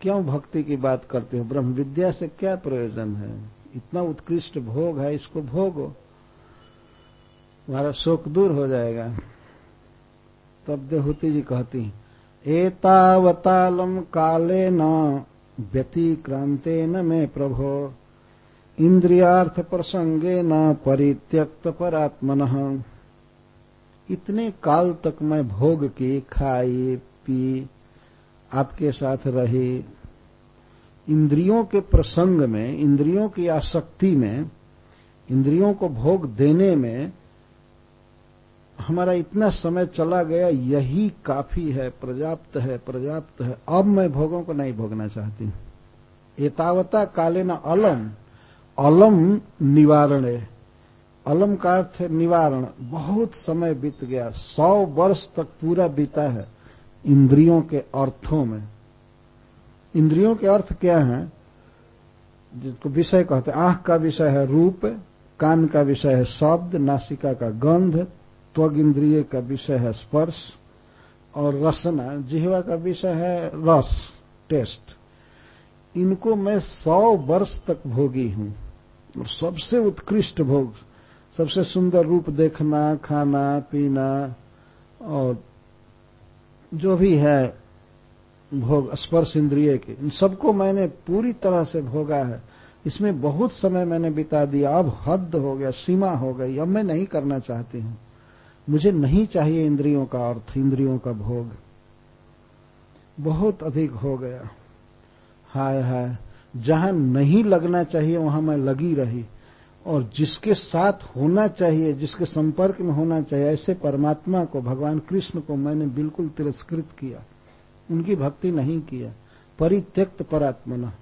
क्यों भक्ति की बात करते हो? ब्रह्म विद्या से क्या प्रयोजन है? इतना उत्कृष्ट भोग है, इसको भोगो। तुम्हारा शोक दूर हो जाएगा। तब देहूति जी कहती एतावतालम काले न व्यतिक्रांते न मे प्रभो। इंद्रियार्थ प्रसंगे न परित्यक्त परात्मन इतने काल तक मैं भोग की खाई पी, आपके साथ रही। इंद्रियों के प्रसंग में, इंद्रियों की आसक्ति में, इंद्रियों को भोग देने में हमारा इतना समय चला गया, यही काफ़ी है, पर्याप्त है पर्याप्त है। अब मैं भोगों को नहीं भोगना चाहती। एतावता काले न अलम। अलम निवारण अलम का अर्थ है निवारण। बहुत समय बीत गया। सौ वर्ष तक पूरा बीता है इंद्रियों के अर्थों में। इंद्रियों के अर्थ क्या है? जिसको विषय कहते हैं, आँख का विषय है रूप, कान का विषय है शब्द, नासिका का गंध त्वग इंद्रिय का विषय है स्पर्श और रसना। जिहवा का विषय है रस, टेस्ट। इनको मैं सौ वर्ष तक भोगी हूँ। और सबसे उत्कृष्ट भोग, सबसे सुंदर रूप देखना, खाना, पीना और जो भी है भोग, स्पर्श इंद्रिय के, इन सबको मैंने पूरी तरह से भोगा है। इसमें बहुत समय मैंने बिता दिया। अब हद हो गया, सीमा हो गई। अब मैं नहीं करना चाहती हूँ। मुझे नहीं चाहिए इंद्रियों का अर्थ, इंद्रियों का भोग। बहुत अधिक हो गया। हाय हाय, जहाँ नहीं लगना चाहिए, वहाँ मैं लगी रही। और जिसके साथ होना चाहिए, जिसके संपर्क में होना चाहिए, ऐसे परमात्मा को, भगवान कृष्ण को मैंने बिल्कुल तिरस्कृत किया। उनकी भक्ति नहीं किया। परित्यक्त परात्मना।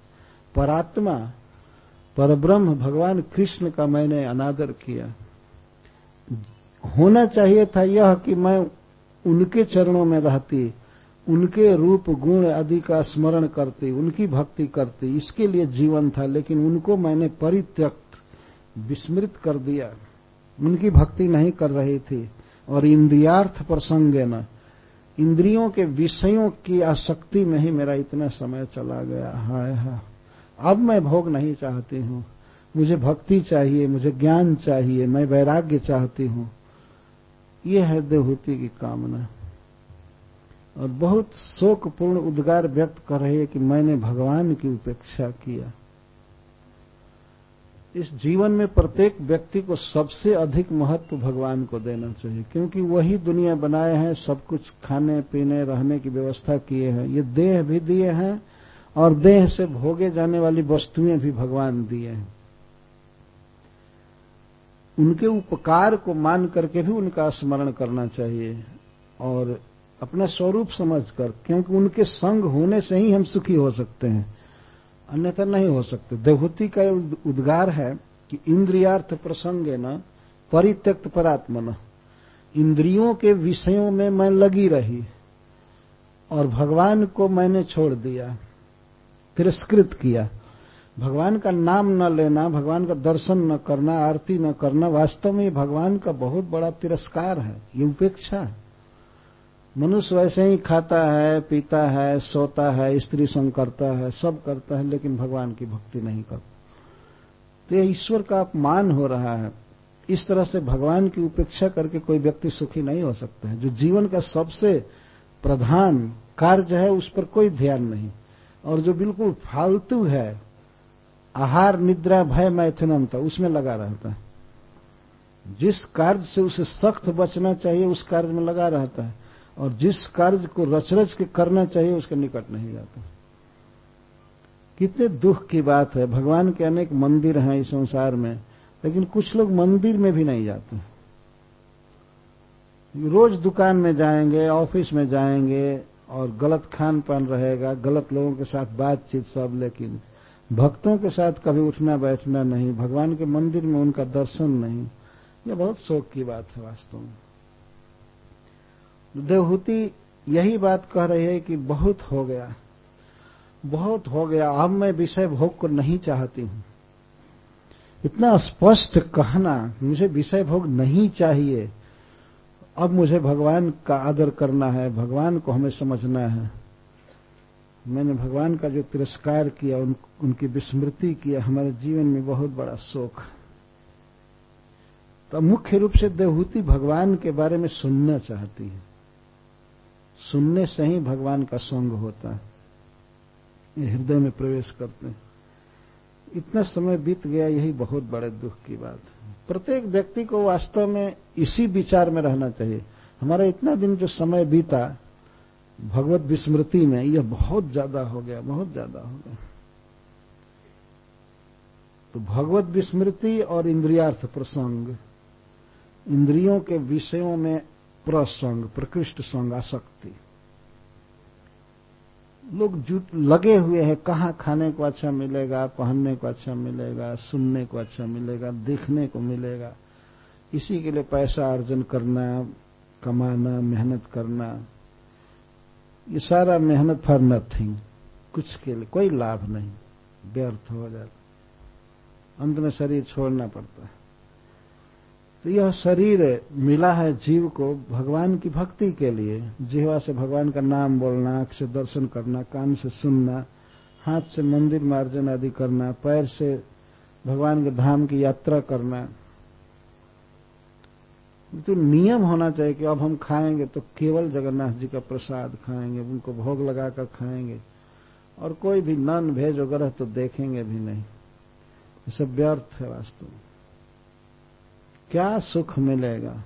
परात्मा, परब्रह्म, भगवान कृष्ण का मैंने अनादर किया। होना चाहिए था यह कि मैं उनके चरणों में रहती, उनके रूप, गुण आदि का स्मरण करती, उनकी भक्ति करती, इसके लिए जीवन था, लेकिन उनको मैंने परित्यक्त, विस्मृत कर दिया। उनकी भक्ति नहीं कर रही थी। और इंद्रियार्थ प्रसंग न, इंद्रियों के विषयों की आसक्ति में ही मेरा इतना समय चला गया। हाय हाय। अब मैं भोग नहीं चाहती हूँ। मुझे भक्ति चाहिए, मुझे ज्ञान चाहिए, मैं वैराग्य चाहती हूँ। ये है देवहूति की कामना। और बहुत शोकपूर्ण उद्गार व्यक्त कर रही है कि मैंने भगवान की उपेक्षा किया। इस जीवन में प्रत्येक व्यक्ति को सबसे अधिक महत्व भगवान को देना चाहिए, क्योंकि वही दुनिया बनाए हैं, सब कुछ खाने, पीने, रहने की व्यवस्था किए हैं। ये देह भी दिए हैं और देह से भोगे जाने वाली वस्तुएँ भी भगवान दिए हैं। उनके उपकार को मान करके भी उनका स्मरण करना चाहिए और अपना स्वरूप समझकर, क्योंकि उनके संग होने से ही हम सुखी हो सकते हैं, अन्यथा नहीं हो सकते। देवहूति का उद्गार है कि इंद्रियार्थ प्रसंग है न, परित्यक्त परात्मन इंद्रियों के विषयों में मैं लगी रही और भगवान को मैंने छोड़ दिया, तिरस्कृत किया। भगवान का नाम न लेना, भगवान का दर्शन न करना, आरती न करना, वास्तव में भगवान का बहुत बड़ा तिरस्कार है, ये उपेक्षा है। मनुष्य वैसे ही खाता है, पीता है, सोता है, स्त्री संग करता है, सब करता है, लेकिन भगवान की भक्ति नहीं करता। तो यह ईश्वर का अपमान हो रहा है। इस तरह से भगवान की उपेक्षा करके कोई व्यक्ति सुखी नहीं हो सकता है। जो जीवन का सबसे प्रधान कार्य है, उस पर कोई ध्यान नहीं। और जो बिल्कुल फालतू है आहार, निद्रा, भय मैथुनम था, उसमें लगा रहता है। जिस कार्य से उसे सख्त बचना चाहिए, उस कार्य में लगा रहता है। और जिस कार्य को रच रच के करना चाहिए, उसके निकट नहीं जाता। कितने दुख की बात है। भगवान के अनेक मंदिर हैं इस संसार में, लेकिन कुछ लोग मंदिर में भी नहीं जाते। रोज दुकान में जाएँगे, ऑफ़िस में जाएँगे, और गलत खान पान रहेगा, गलत लोगों के साथ बातचीत सब, लेकिन भक्तों के साथ कभी उठना, बैठना नहीं, भगवान के मंदिर में उनका दर्शन नहीं, यह बहुत शोक की बात है वास्तव में। देवहूति यही बात कह रही है कि बहुत हो गया, बहुत हो गया, अब मैं विषय भोग को नहीं चाहती हूँ। इतना स्पष्ट कहना, मुझे विषय भोग नहीं चाहिए, अब मुझे भगवान का आदर करना है, भगवान को हमें समझना है। मैंने भगवान का जो तिरस्कार किया उन, उनकी विस्मृति किया हमारे जीवन में बहुत बड़ा शोक तो मुख्य रूप से देवहूति भगवान के बारे में सुनना चाहती है। सुनने से ही भगवान का संग होता है। ये हृदय में प्रवेश करते हैं। इतना समय बीत गया यही बहुत बड़े दुख की बात है। प्रत्येक व्यक्ति को वास्तव में इसी विचार में रहना चाहिए। हमारा इतना दिन जो समय बीता भगवत विस्मृति में यह बहुत ज़्यादा हो गया, बहुत ज़्यादा हो गया। तो भगवत विस्मृति और इंद्रियार्थ प्रसंग, इंद्रियों के विषयों में प्रसंग, प्रकृष्ट संग, आसक्ति। लोग जुट लगे हुए हैं, कहाँ खाने को अच्छा मिलेगा, पहनने को अच्छा मिलेगा, सुनने को अच्छा मिलेगा, देखने को मिलेगा। इसी के लिए पैसा अर्जन करना, कमाना, मेहनत करना ये सारा मेहनत फॉर नथिंग। कुछ के लिए कोई लाभ नहीं। व्यर्थ हो जाता। अंत में शरीर छोड़ना पड़ता है। तो यह शरीर मिला है जीव को भगवान की भक्ति के लिए। जिहवा से भगवान का नाम बोलना, आँख से दर्शन करना, कान से सुनना, हाथ से मंदिर मार्जन आदि करना, पैर से भगवान के धाम की यात्रा करना तो नियम होना चाहिए कि अब हम खाएँगे तो केवल जगन्नाथ जी का प्रसाद खाएँगे, उनको भोग लगाकर खाएँगे। और कोई भी नन भेज वगैरह तो देखेंगे भी नहीं। ये सब व्यर्थ है वास्तव में। क्या सुख मिलेगा?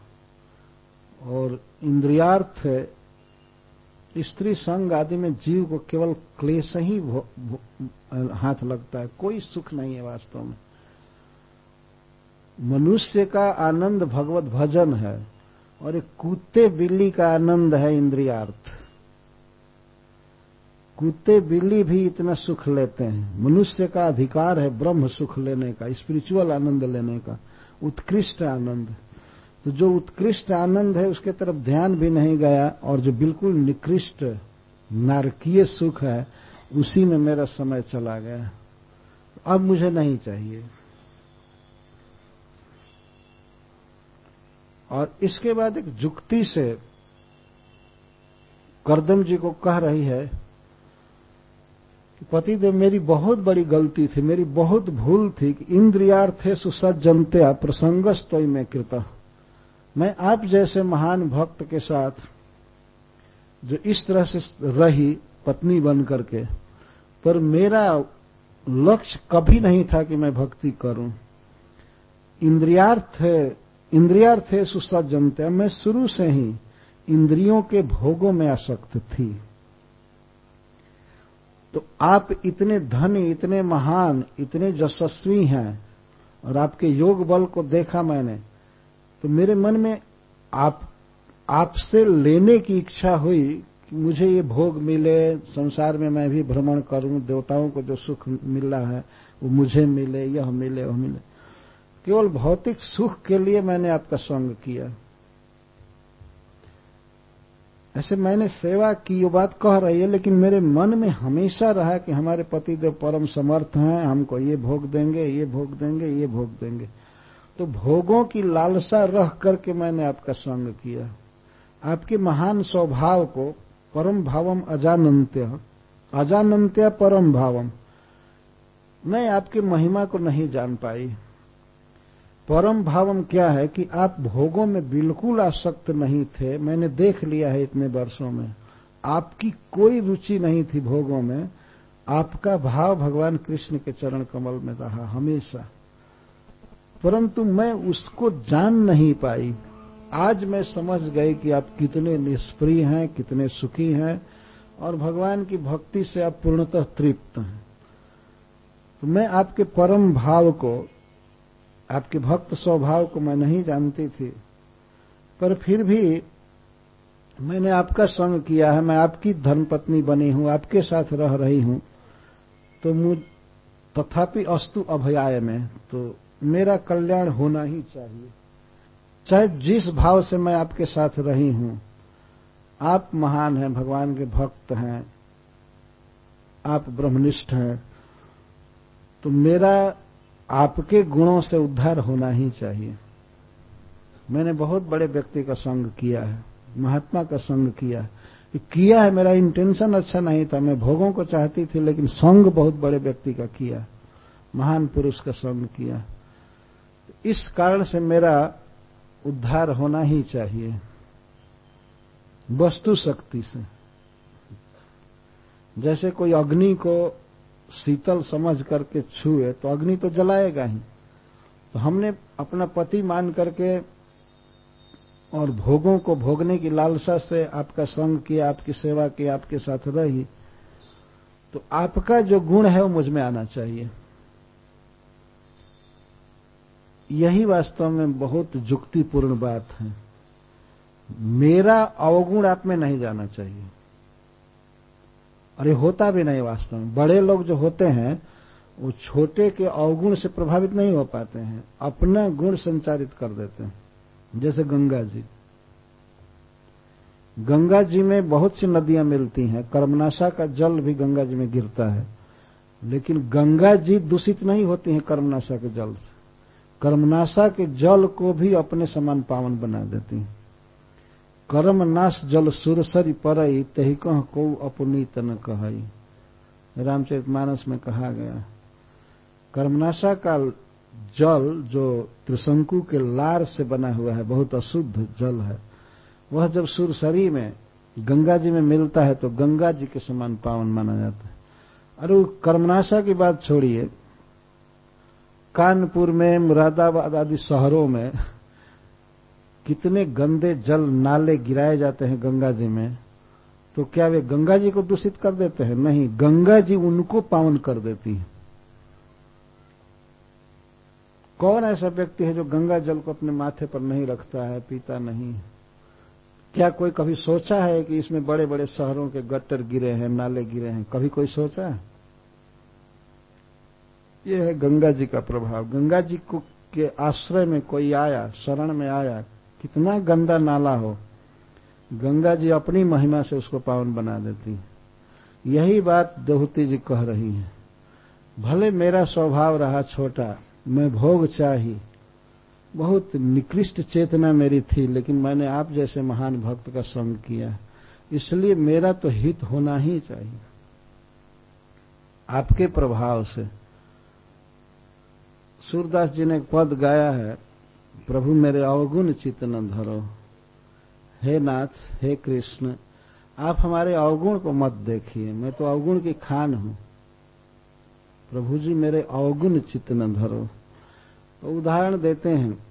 और इंद्रियार्थ स्त्री संग आदि में जीव को केवल क्लेश ही हाथ लगता है। कोई सुख नहीं है वास्तव में। मनुष्य का आनंद भगवत भजन है और एक कुत्ते बिल्ली का आनंद है इंद्रियार्थ। कुत्ते बिल्ली भी इतना सुख लेते हैं। मनुष्य का अधिकार है ब्रह्म सुख लेने का स्पिरिचुअल आनंद लेने का, उत्कृष्ट आनंद। तो जो उत्कृष्ट आनंद है, उसके तरफ़ ध्यान भी नहीं गया और जो बिल्कुल निकृष्ट, नारकीय सुख है, उसी में मेरा समय चला गया। अब मुझे नहीं चाहिए। और इसके बाद एक जुक्ति से करदम जी को कह रही है पति देव मेरी बहुत बड़ी गलती थी, मेरी बहुत भूल थी कि इंद्रियार्थे सुसज्जनते प्रसंगस्तोई में कृत। मैं आप जैसे महान भक्त के साथ जो इस तरह से रही पत्नी बन करके, पर मेरा लक्ष्य कभी नहीं था कि मैं भक्ति करूँ। इंद्रियार्थ इंद्रियार्थ सुसज्जनते, मैं शुरू से ही इंद्रियों के भोगों में आसक्त थी। तो आप इतने धनी, इतने महान, इतने यशस्वी हैं और आपके योग बल को देखा मैंने तो मेरे मन में आप, आपसे लेने की इच्छा हुई कि मुझे ये भोग मिले, संसार में मैं भी भ्रमण करूँ, देवताओं को जो सुख मिल रहा है, वो मुझे मिले, यह मिले वह मिले। केवल भौतिक सुख के लिए मैंने आपका संग किया। ऐसे मैंने सेवा की, ये बात कह रही है, लेकिन मेरे मन में हमेशा रहा कि हमारे पति देव परम समर्थ हैं, हमको ये भोग देंगे, ये भोग देंगे, ये भोग देंगे। तो भोगों की लालसा रह करके मैंने आपका संग किया। आपके महान स्वभाव को परम भावम अजानंत्य अजानंत्य परम भावम। मैं आपकी महिमा को नहीं जान पाई। परम भावम क्या है कि आप भोगों में बिल्कुल आसक्त नहीं थे? मैंने देख लिया है इतने वर्षों में। आपकी कोई रुचि नहीं थी भोगों में। आपका भाव भगवान कृष्ण के चरण कमल में रहा हमेशा। परंतु मैं उसको जान नहीं पाई। आज मैं समझ गई कि आप कितने निष्प्रिय हैं, कितने सुखी हैं और भगवान की भक्ति से आप पूर्णतः तृप्त हैं। तो मैं आपके परम भाव को आपके भक्त स्वभाव को मैं नहीं जानती थी। पर फिर भी मैंने आपका संग किया है, मैं आपकी धर्मपत्नी बनी हूँ, आपके साथ रह रही हूँ। तो मुझ, तथापि अस्तु अभयाय में तो मेरा कल्याण होना ही चाहिए। चाहे जिस भाव से मैं आपके साथ रही हूँ, आप महान हैं, भगवान के भक्त हैं, आप ब्रह्मनिष्ठ हैं तो मेरा आपके गुणों से उद्धार होना ही चाहिए। मैंने बहुत बड़े व्यक्ति का संग किया है, महात्मा का संग किया है। किया है, मेरा इंटेंशन अच्छा नहीं था। मैं भोगों को चाहती थी, लेकिन संग बहुत बड़े व्यक्ति का किया। महान पुरुष का संग किया। इस कारण से मेरा उद्धार होना ही चाहिए। वस्तु शक्ति से। जैसे कोई अग्नि को शीतल समझ करके छुए तो अग्नि तो जलाएगा ही। तो हमने अपना पति मान करके और भोगों को भोगने की लालसा से आपका संग किया, आपकी सेवा की, आपके साथ रही। तो आपका जो गुण है वो मुझमें आना चाहिए। यही वास्तव में बहुत जुक्तिपूर्ण बात है। मेरा अवगुण आप में नहीं जाना चाहिए। और ये होता भी नहीं वास्तव में। बड़े लोग जो होते हैं, वो छोटे के अवगुण से प्रभावित नहीं हो पाते हैं। अपना गुण संचारित कर देते हैं। जैसे गंगा जी। गंगा जी में बहुत सी नदियाँ मिलती हैं। कर्मनाशा का जल भी गंगा जी में गिरता है। लेकिन गंगा जी दूषित नहीं होती हैं कर्मनाशा के जल से। कर्मनाशा के जल को भी अपने समान पावन बना देती हैं। कर्म नाश जल सुरसरी परई तही कह को अपनीत न कहई रामचरित मानस में कहा गया, कर्मनाशा का जल जो त्रिशंकु के लार से बना हुआ है, बहुत अशुद्ध जल है, वह जब सुरसरी में, गंगा जी में मिलता है तो गंगा जी के समान पावन माना जाता है। अरे कर्मनाशा की बात छोड़िए, कानपुर में, मुरादाबाद आदि शहरों में कितने गंदे जल नाले गिराए जाते हैं गंगा जी में तो क्या वे गंगा जी को दूषित कर देते हैं? नहीं, गंगा जी उनको पावन कर देती है। कौन ऐसा व्यक्ति है जो गंगा जल को अपने माथे पर नहीं रखता है, पीता नहीं क्या कोई कभी सोचा है कि इसमें बड़े बड़े शहरों के गट्टर गिरे हैं, नाले गिरे हैं? कभी कोई सोचा है? ये है गंगा जी का प्रभाव। गंगा जी को के आश्रय में कोई आया, शरण में आया कितना गंदा नाला हो। गंगा जी अपनी महिमा से उसको पावन बना देती है। यही बात देवती जी कह रही है। भले मेरा स्वभाव रहा छोटा, मैं भोग चाही, बहुत निकृष्ट चेतना मेरी थी, लेकिन मैंने आप जैसे महान भक्त का संग किया। इसलिए मेरा तो हित होना ही चाहिए। आपके प्रभाव से। सूरदास जी ने पद गाया है प्रभु मेरे अवगुण चित न धरो। हे नाथ, हे कृष्ण, आप हमारे अवगुण को मत देखिए। मैं तो अवगुण की खान हूँ। प्रभु जी, मेरे अवगुण चित न धरो। तो उदाहरण देते हैं।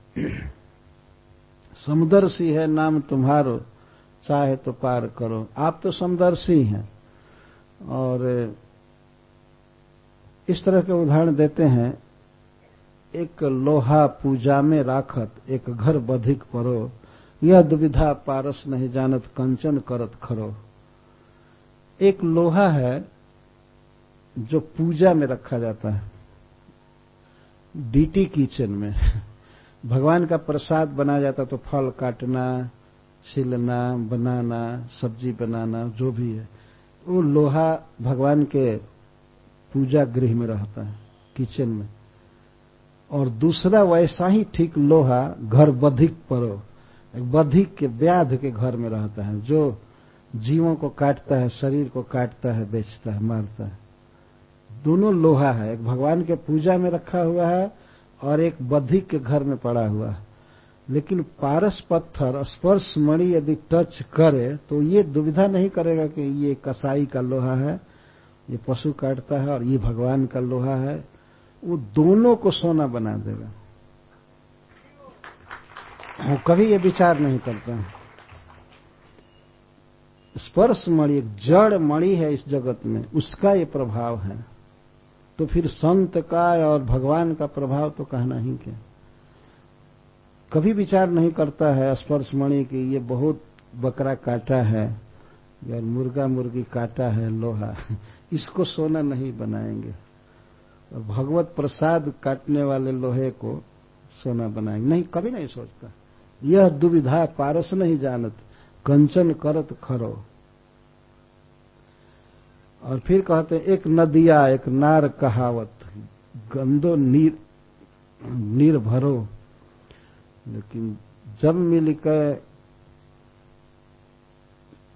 समदर्शी है, नाम तुम्हारो। चाहे तो पार करो। आप तो समदर्शी हैं। और इस तरह के उदाहरण देते हैं। एक लोहा पूजा में राखत, एक घर बधिक परो। यह दुविधा पारस नहीं जानत, कंचन करत खरो। एक लोहा है जो पूजा में रखा जाता है। डीटी किचन में। भगवान का प्रसाद बनाया जाता तो फल काटना, छिलना, बनाना, सब्ज़ी बनाना, जो भी है, वो लोहा भगवान के पूजा गृह में रहता है, किचन में। और दूसरा वैसा ही ठीक लोहा घर बधिक परो, एक बधिक के व्याध के घर में रहता है, जो जीवों को काटता है, शरीर को काटता है, बेचता है, मारता है। दोनों लोहा है, एक भगवान के पूजा में रखा हुआ है और एक बधिक के घर में पड़ा हुआ है। लेकिन पारस पत्थर स्पर्श मणि यदि टच करे तो ये दुविधा नहीं करेगा कि ये कसाई का लोहा है, ये पशु काटता है और ये भगवान का लोहा है। वो दोनों को सोना बना देगा। वो कभी ये विचार नहीं करता। स्पर्श मणि, एक जड़ मणि है इस जगत में, उसका ये प्रभाव है। तो फिर संत का और भगवान का प्रभाव तो कहना ही क्या? कभी विचार नहीं करता है स्पर्श मणि की ये बहुत बकरा काटा है या मुर्गा मुर्गी काटा है लोहा। इसको सोना नहीं बनाएँगे। और भगवत प्रसाद काटने वाले लोहे को सोना बनाएँगे। नहीं, कभी नहीं सोचता। यह दुविधा पारस नहीं जानत, कंचन करत खरो। और फिर कहते एक नदिया, एक नार कहावत, गंदो नीर नीर भरो लेकिन जब मिल के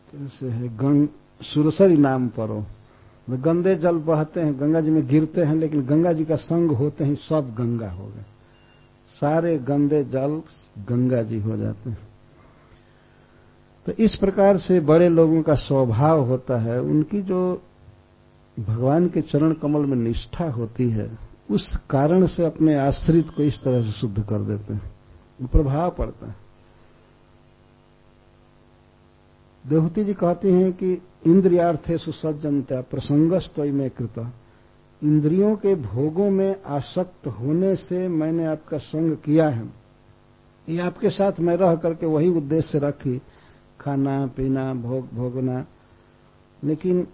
कैसे है गंग सुरसरी नाम परो। गंदे जल बहते हैं, गंगा जी में गिरते हैं, लेकिन गंगा जी का संग होते ही, सब गंगा हो गए। सारे गंदे जल गंगा जी हो जाते हैं। तो इस प्रकार से बड़े लोगों का स्वभाव होता है। उनकी जो भगवान के चरण कमल में निष्ठा होती है, उस कारण से अपने आश्रित को इस तरह से शुद्ध कर देते हैं। प्रभाव पड़ता है। देवहूति जी कहती हैं कि इंद्रियार्थे सुसज्जनता प्रसंगस्तोय में कृत। इंद्रियों के भोगों में आसक्त होने से मैंने आपका संग किया है। ये आपके साथ मैं रह करके वही उद्देश्य रखी, खाना, पीना, भोग, भोगना। लेकिन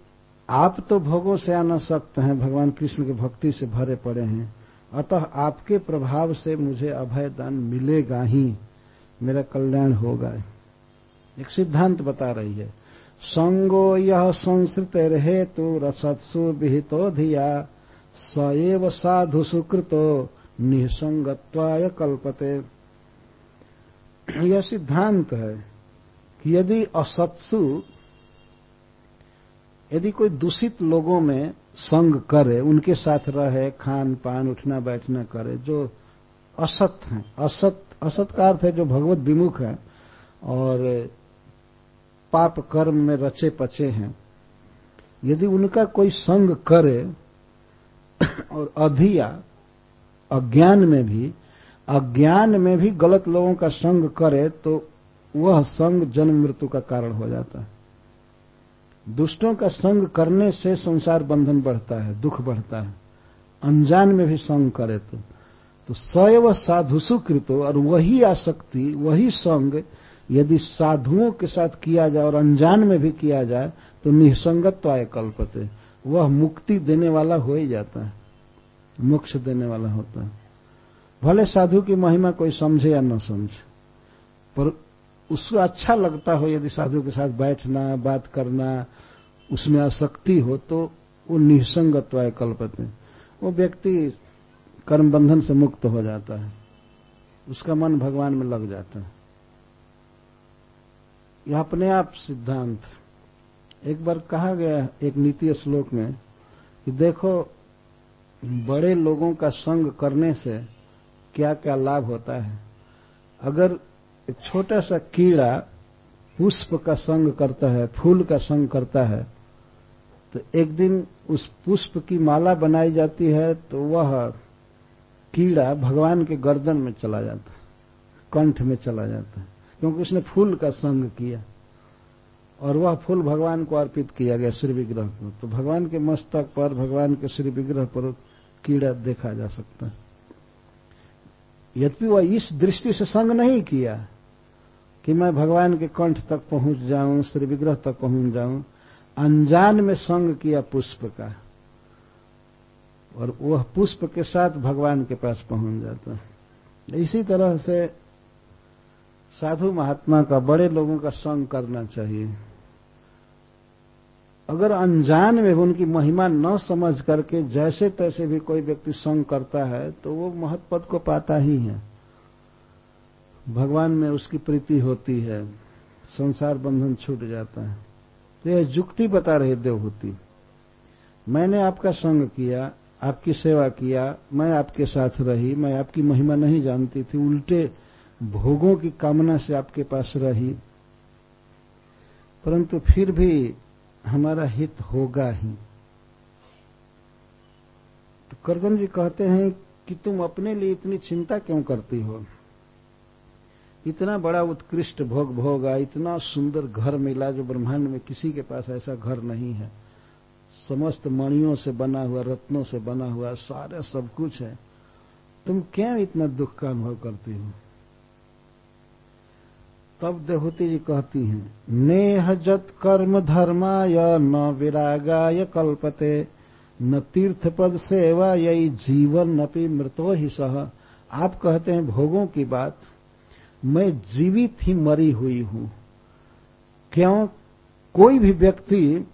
आप तो भोगों से आना सकते हैं, भगवान कृष्ण की भक्ति से भरे पड़े हैं। अतः आपके प्रभाव से मुझे अभय दान मिलेगा ही। मेरा कल्याण होगा। एक सिद्धांत बता रही है। संगो यह संस्कृत हेतु रसत्सु विहितो धिया। सएव साधु सुकृतो निसंगत्वाय कल्पते। यह सिद्धांत है कि यदि असत्सु, यदि कोई दूषित लोगों में संग करे, उनके साथ रहे, खान पान, उठना बैठना करे, जो असत हैं, असत असत का अर्थ है जो भगवत विमुख है, और पाप कर्म में रचे पचे हैं। यदि उनका कोई संग करे और अधिया अज्ञान में भी, अज्ञान में भी गलत लोगों का संग करे तो वह संग जन्म मृत्यु का कारण हो जाता है। दुष्टों का संग करने से संसार बंधन बढ़ता है, दुख बढ़ता है। अनजान में भी संग करे तो। तो स्वयं साधु सुकृतो और वही आसक्ति, वही संग यदि साधुओं के साथ किया जाए और अनजान में भी किया जाए तो निसंगत्व आय कल्पते। वह मुक्ति देने वाला हो ही जाता है। मोक्ष देने वाला होता है। भले साधु की महिमा कोई समझे या न समझे, पर उसको अच्छा लगता हो यदि साधु के साथ बैठना, बात करना, उसमें आसक्ति हो तो वो निसंगत्वाय कल्पते। वो व्यक्ति कर्म बंधन से मुक्त हो जाता है। उसका मन भगवान में लग जाता है। यह अपने आप सिद्धांत। एक बार कहा गया एक नीति श्लोक में कि देखो, बड़े लोगों का संग करने से क्या क्या लाभ होता है। अगर एक छोटा सा कीड़ा पुष्प का संग करता है, फूल का संग करता है तो एक दिन उस पुष्प की माला बनाई जाती है तो वह कीड़ा भगवान के गर्दन में चला जाता है कंठ में चला जाता। है क्योंकि उसने फूल का संग किया। और वह फूल भगवान को अर्पित किया गया श्री विग्रह को। तो भगवान के मस्तक पर, भगवान के श्री विग्रह पर कीड़ा देखा जा सकता। है यद्यपि वह इस दृष्टि से संग नहीं किया कि मैं भगवान के कंठ तक पहुँच जाऊँ, श्री विग्रह तक पहुँच जाऊँ, अनजान में संग किया पुष्प का। और वह पुष्प के साथ भगवान के पास पहुँच जाता। है इसी तरह से साधु महात्मा का, बड़े लोगों का संग करना चाहिए। अगर अनजान में उनकी महिमा न समझ करके जैसे तैसे भी कोई व्यक्ति संग करता है तो वो महत्पद को पाता ही है। भगवान में उसकी प्रीति होती है, संसार बंधन छूट जाता है। तो यह जुक्ति बता रहे देवहूति मैंने आपका संग किया, आपकी सेवा किया, मैं आपके साथ रही, मैं आपकी महिमा नहीं जानती थी, उल्टे भोगों की कामना से आपके पास रही, परंतु फिर भी हमारा हित होगा ही। तो करदम जी कहते हैं कि तुम अपने लिए इतनी चिंता क्यों करती हो? इतना बड़ा उत्कृष्ट भोग भोगा इतना सुंदर घर मिला जो ब्रह्मांड में किसी के पास ऐसा घर नहीं है। समस्त मणियों से बना हुआ, रत्नों से बना हुआ, सारा सब कुछ है। तुम क्यों इतना दुख का अनुभव करती हो? तब देहूति जी कहती हैं, नेह जत कर्म धर्माय न विरागाय कल्पते, न तीर्थ पद सेवा यही जीवन नपी मृतो ही सह। आप कहते हैं भोगों की बात, मैं जीवित ही मरी हुई हूँ। क्यों? कोई भी व्यक्ति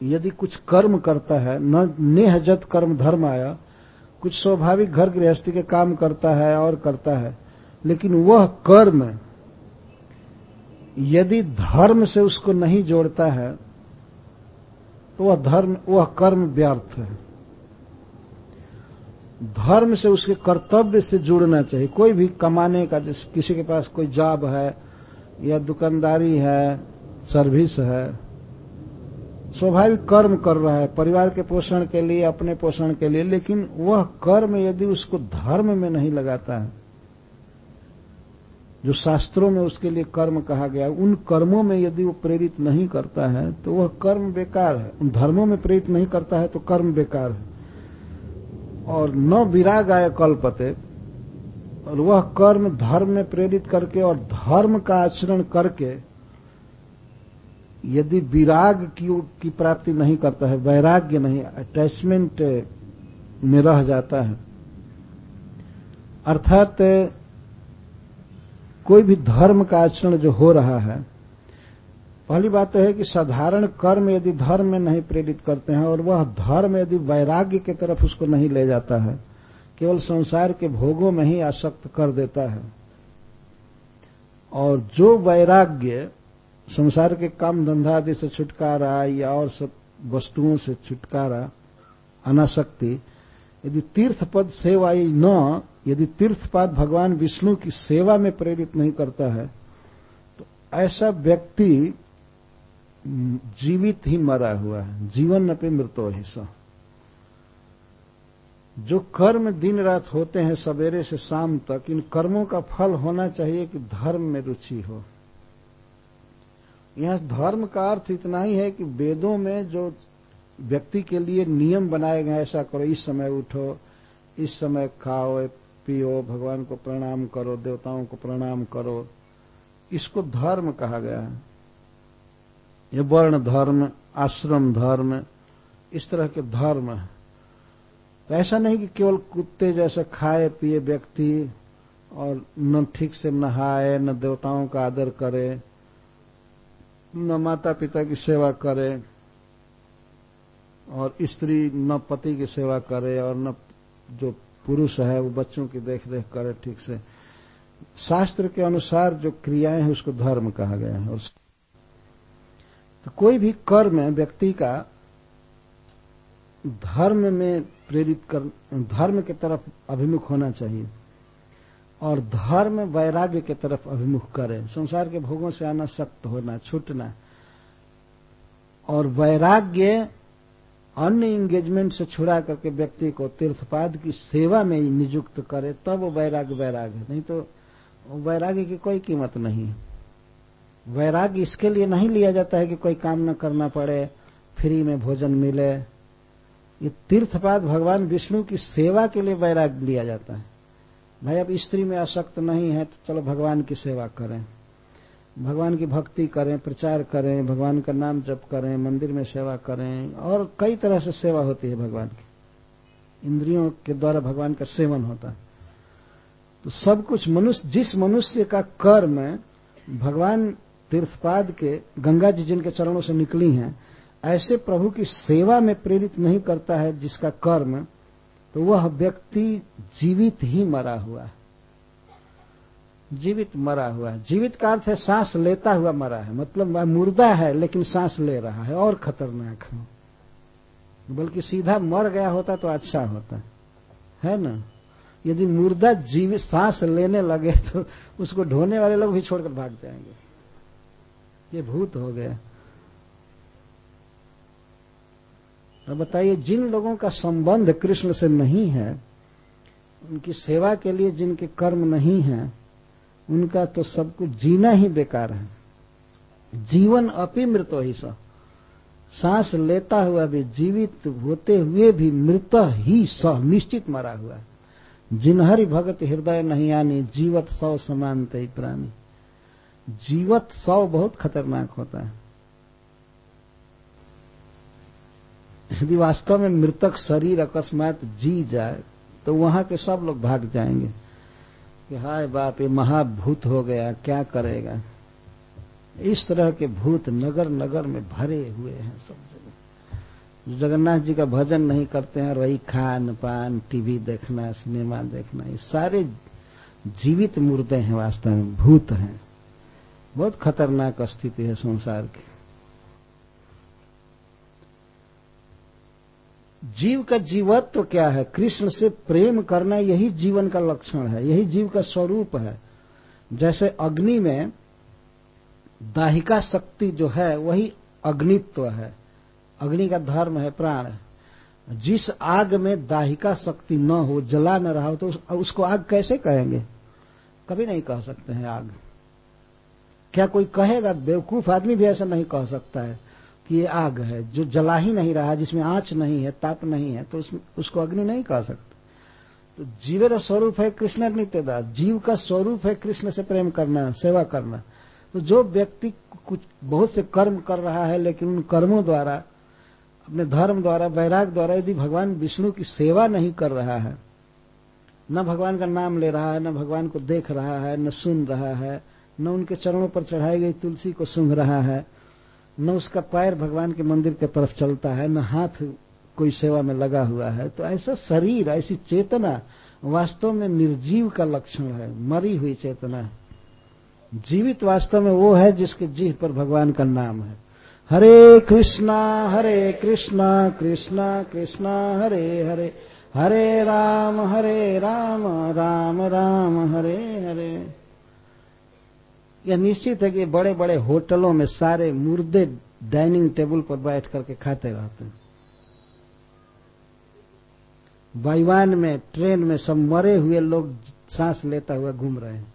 यदि कुछ कर्म करता है, न नेहजत कर्म धर्म आया कुछ स्वाभाविक घर गृहस्थी के काम करता है और करता है, लेकिन वह कर्म यदि धर्म से उसको नहीं जोड़ता है तो वह धर्म, वह कर्म व्यर्थ है। धर्म से उसके कर्तव्य से जुड़ना चाहिए। कोई भी कमाने का, जैसे किसी के पास कोई जॉब है, या दुकानदारी है, सर्विस है, स्वाभाविक कर्म कर रहा है, परिवार के पोषण के लिए, अपने पोषण के लिए, लेकिन वह कर्म यदि उसको धर्म में नहीं लगाता है जो शास्त्रों में उसके लिए कर्म कहा गया उन कर्मों में यदि वो प्रेरित नहीं करता है तो वह कर्म बेकार है। उन धर्मों में प्रेरित नहीं करता है तो कर्म बेकार है। और न विराग आय कल्पते और वह कर्म धर्म में प्रेरित करके और धर्म का आचरण करके यदि विराग की, की प्राप्ति नहीं करता है वैराग्य नहीं अटैचमेंट में रह जाता है। अर्थात कोई भी धर्म का आचरण जो हो रहा है, पहली बात तो है कि साधारण कर्म यदि धर्म में नहीं प्रेरित करते हैं और वह धर्म यदि वैराग्य की तरफ़ उसको नहीं ले जाता है, केवल संसार के भोगों में ही आसक्त कर देता है। और जो वैराग्य संसार के काम धंधा आदि से छुटकारा या और सब वस्तुओं से छुटकारा, अनासक्ति, यदि तीर्थ पद सेवा न यदि तीर्थपाद भगवान विष्णु की सेवा में प्रेरित नहीं करता है तो ऐसा व्यक्ति जीवित ही मरा हुआ है। जीवन अपनी मृतो ही स। जो कर्म दिन रात होते हैं सवेरे से शाम तक, इन कर्मों का फल होना चाहिए कि धर्म में रुचि हो। यहाँ धर्म का अर्थ इतना ही है कि वेदों में जो व्यक्ति के लिए नियम बनाए गए ऐसा करो, इस समय उठो, इस समय खाओ पियो, भगवान को प्रणाम करो, देवताओं को प्रणाम करो। इसको धर्म कहा गया है। ये वर्ण धर्म, आश्रम धर्म, इस तरह के धर्म है। तो ऐसा नहीं कि केवल कुत्ते जैसे खाए, पिए व्यक्ति और न ठीक से नहाए, न देवताओं का आदर करे, न माता पिता की सेवा करे और स्त्री न पति की सेवा करे और न जो पुरुष है, वो बच्चों की देख रेख करे ठीक से। शास्त्र के अनुसार जो क्रियाएँ हैं, उसको धर्म कहा गया है। तो कोई भी कर्म व्यक्ति का धर्म में प्रेरित कर, धर्म की तरफ़ अभिमुख होना चाहिए। और धर्म वैराग्य की तरफ़ अभिमुख करें। संसार के भोगों से आना सख्त होना, छूटना। और वैराग्य अन्य इंगेजमेंट से छुड़ा करके व्यक्ति को तीर्थपाद की सेवा में नियुक्त करे, तब वो वैराग्य वैराग्य। नहीं तो वैराग्य की कोई कीमत नहीं। वैराग्य इसके लिए नहीं लिया जाता है कि कोई काम न करना पड़े, फ्री में भोजन मिले। ये तीर्थपाद भगवान विष्णु की सेवा के लिए वैराग्य लिया जाता है। भाई, अब स्त्री में आसक्त नहीं है तो चलो भगवान की सेवा करें। भगवान की भक्ति करें, प्रचार करें, भगवान का नाम जप करें, मंदिर में सेवा करें, और कई तरह से सेवा होती है भगवान की। इंद्रियों के द्वारा भगवान का सेवन होता है। तो सब कुछ मनुष्य, जिस मनुष्य का कर्म भगवान तीर्थपाद के, गंगा जी जिनके चरणों से निकली हैं, ऐसे प्रभु की सेवा में प्रेरित नहीं करता है जिसका कर्म तो वह व्यक्ति जीवित ही मरा हुआ है। जीवित मरा हुआ है। जीवित का अर्थ है सांस लेता हुआ मरा है। मतलब वह मुर्दा है, लेकिन सांस ले रहा है। और खतरनाक है। बल्कि सीधा मर गया होता तो अच्छा होता। है ना? यदि मुर्दा जीवित सांस लेने लगे तो उसको ढोने वाले लोग भी छोड़कर भाग जाएँगे। ये भूत हो गया। अब बताइए, जिन लोगों का संबंध कृष्ण से नहीं है, उनकी सेवा के लिए जिनके कर्म नहीं है उनका तो सब कुछ जीना ही बेकार है। जीवन अपी मृतो ही स। सांस लेता हुआ भी, जीवित होते हुए भी मृत ही स, निश्चित मरा हुआ है। जिनहरि भगत हृदय नहीं आनी, जीवत सौ समान ही प्राणी। जीवत सौ बहुत खतरनाक होता है। यदि वास्तव में मृतक शरीर अकस्मात जी जाए तो वहाँ के सब लोग भाग जाएँगे। कि हाय बाप, ये महाभूत हो गया, क्या करेगा? इस तरह के भूत नगर नगर में भरे हुए हैं सब जगह। जगन्नाथ जी का भजन नहीं करते हैं और वही खान पान, टीवी देखना, सिनेमा देखना, ये सारे जीवित मुर्दे हैं वास्तव में, भूत हैं। बहुत खतरनाक स्थिति है संसार की। जीव का जीवत्व क्या है? कृष्ण से प्रेम करना यही जीवन का लक्षण है, यही जीव का स्वरूप है। जैसे अग्नि में दाहिका शक्ति जो है, वही अग्नित्व है। अग्नि का धर्म है, प्राण जिस आग में दाहिका शक्ति न हो, जला न रहा हो तो उसको आग कैसे कहेंगे? कभी नहीं कह सकते हैं आग। क्या कोई कहेगा? बेवकूफ़ आदमी भी ऐसा नहीं कह सकता है। कि ये आग है, जो जला ही नहीं रहा, जिसमें आँच नहीं है, ताप नहीं है तो उसको अग्नि नहीं कह सकते। तो जीवेर स्वरूप है कृष्ण नित्यदास, जीव का स्वरूप है कृष्ण से प्रेम करना, सेवा करना। तो जो व्यक्ति कुछ, बहुत से कर्म कर रहा है, लेकिन उन कर्मों द्वारा, अपने धर्म द्वारा, वैराग द्वारा यदि भगवान विष्णु की सेवा नहीं कर रहा है, न भगवान का नाम ले रहा है, न भगवान को देख रहा है, न सुन रहा है, न उनके चरणों पर चढ़ाई गई तुलसी को सूंघ रहा है न उसका पैर भगवान के मंदिर के तरफ़ चलता है, न हाथ कोई सेवा में लगा हुआ है। तो ऐसा शरीर, ऐसी चेतना वास्तव में निर्जीव का लक्षण है, मरी हुई चेतना। है जीवित वास्तव में वो है जिसके जीह पर भगवान का नाम है। हरे कृष्णा हरे कृष्णा कृष्णा कृष्णा, हरे हरे हरे राम हरे राम राम राम, हरे हरे। यह निश्चित है कि बड़े बड़े होटलों में सारे मुर्दे डाइनिंग टेबल पर बैठ करके खाते रहते हैं। वायुवान में, ट्रेन में सब मरे हुए लोग सांस लेता हुआ घूम रहे हैं।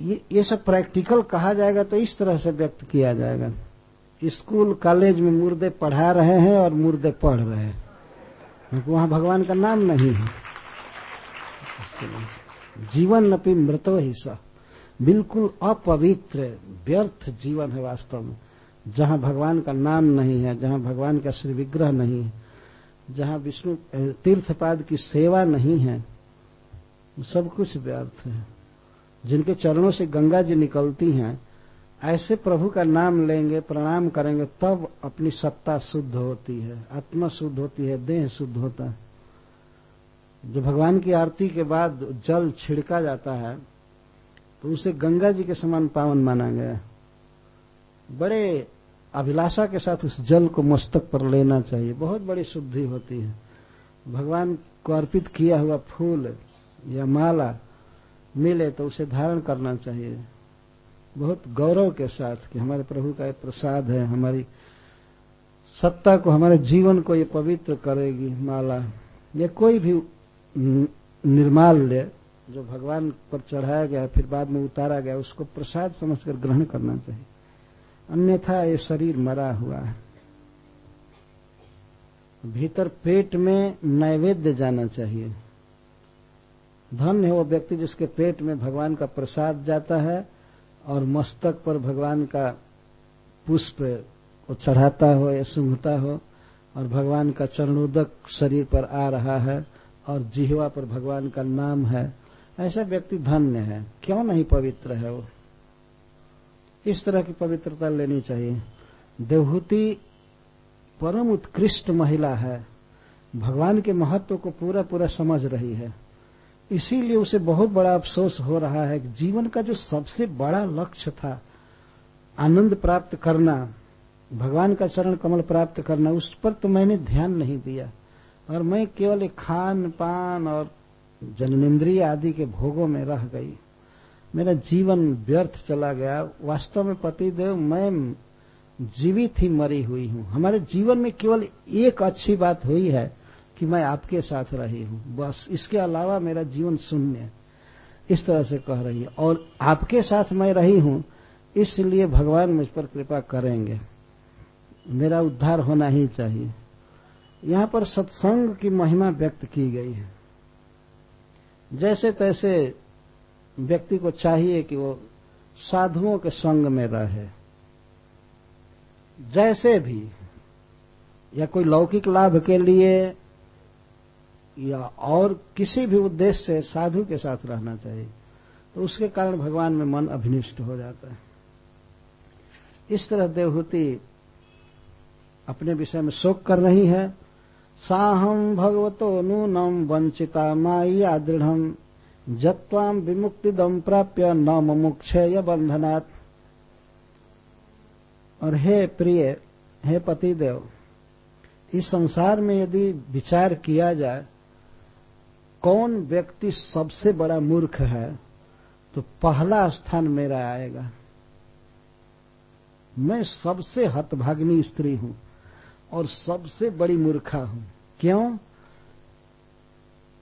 ये ये सब प्रैक्टिकल कहा जाएगा तो इस तरह से व्यक्त किया जाएगा। स्कूल, कॉलेज में मुर्दे पढ़ा रहे हैं और मुर्दे पढ़ रहे हैं। वहाँ भगवान का नाम नहीं है। जीवन अपनी मृतो ही बिल्कुल अपवित्र, व्यर्थ जीवन है वास्तव में। जहाँ भगवान का नाम नहीं है, जहाँ भगवान का श्री विग्रह नहीं है, जहाँ विष्णु तीर्थपाद की सेवा नहीं है, सब कुछ व्यर्थ है। जिनके चरणों से गंगा जी निकलती हैं, ऐसे प्रभु का नाम लेंगे, प्रणाम करेंगे, तब अपनी सत्ता शुद्ध होती है, आत्मा शुद्ध होती है, देह शुद्ध होता है। जो भगवान की आरती के बाद जल छिड़का जाता है तो उसे गंगा जी के समान पावन माना गया। बड़े अभिलाषा के साथ उस जल को मस्तक पर लेना चाहिए। बहुत बड़ी शुद्धि होती है। भगवान को अर्पित किया हुआ फूल या माला मिले तो उसे धारण करना चाहिए। बहुत गौरव के साथ कि हमारे प्रभु का एक प्रसाद है, हमारी सत्ता को, हमारे जीवन को ये पवित्र करेगी माला। ये कोई भी निर्माल्य जो भगवान पर चढ़ाया गया, फिर बाद में उतारा गया, उसको प्रसाद समझकर ग्रहण करना चाहिए। अन्यथा ये शरीर मरा हुआ है। भीतर पेट में नैवेद्य जाना चाहिए। धन है वो व्यक्ति जिसके पेट में भगवान का प्रसाद जाता है और मस्तक पर भगवान का पुष्प को चढ़ाता हो या सूंघता हो और भगवान का चरणोदक शरीर पर आ रहा है और जिहवा पर भगवान का नाम है ऐसा व्यक्ति धन्य है। क्यों नहीं पवित्र है वो? इस तरह की पवित्रता लेनी चाहिए। देवहूति परम उत्कृष्ट महिला है। भगवान के महत्व को पूरा पूरा समझ रही है। इसीलिए उसे बहुत बड़ा अफसोस हो रहा है कि जीवन का जो सबसे बड़ा लक्ष्य था, आनंद प्राप्त करना, भगवान का चरण कमल प्राप्त करना, उस पर तो मैंने ध्यान नहीं दिया। और मैं केवल खान पान और जन्मेंद्रिय आदि के भोगों में रह गई। मेरा जीवन व्यर्थ चला गया। वास्तव में पतिदेव, मैं जीवित ही मरी हुई हूँ। हमारे जीवन में केवल एक अच्छी बात हुई है कि मैं आपके साथ रही हूँ। बस इसके अलावा मेरा जीवन शून्य इस तरह से कह रही है। और आपके साथ मैं रही हूँ, इसलिए भगवान मुझ पर कृपा करेंगे। मेरा उद्धार होना ही चाहिए। यहाँ पर सत्संग की महिमा व्यक्त की गई है। जैसे तैसे व्यक्ति को चाहिए कि वो साधुओं के संग में रहे। जैसे भी, या कोई लौकिक लाभ के लिए, या और किसी भी उद्देश्य से साधु के साथ रहना चाहिए तो उसके कारण भगवान में मन अभिनिष्ट हो जाता है। इस तरह देवहूति अपने विषय में शोक कर रही है। साहम भगवतो नूनम वंचिता माइया दृढ़। जत्वाम विमुक्तिदम प्राप्य न मुमुक्षय बंधनात् और हे प्रिय, हे पतिदेव, इस संसार में यदि विचार किया जाए, कौन व्यक्ति सबसे बड़ा मूर्ख है तो पहला स्थान मेरा आएगा। मैं सबसे हतभाग्नि स्त्री हूँ। और सबसे बड़ी मूर्खा हूँ। क्यों?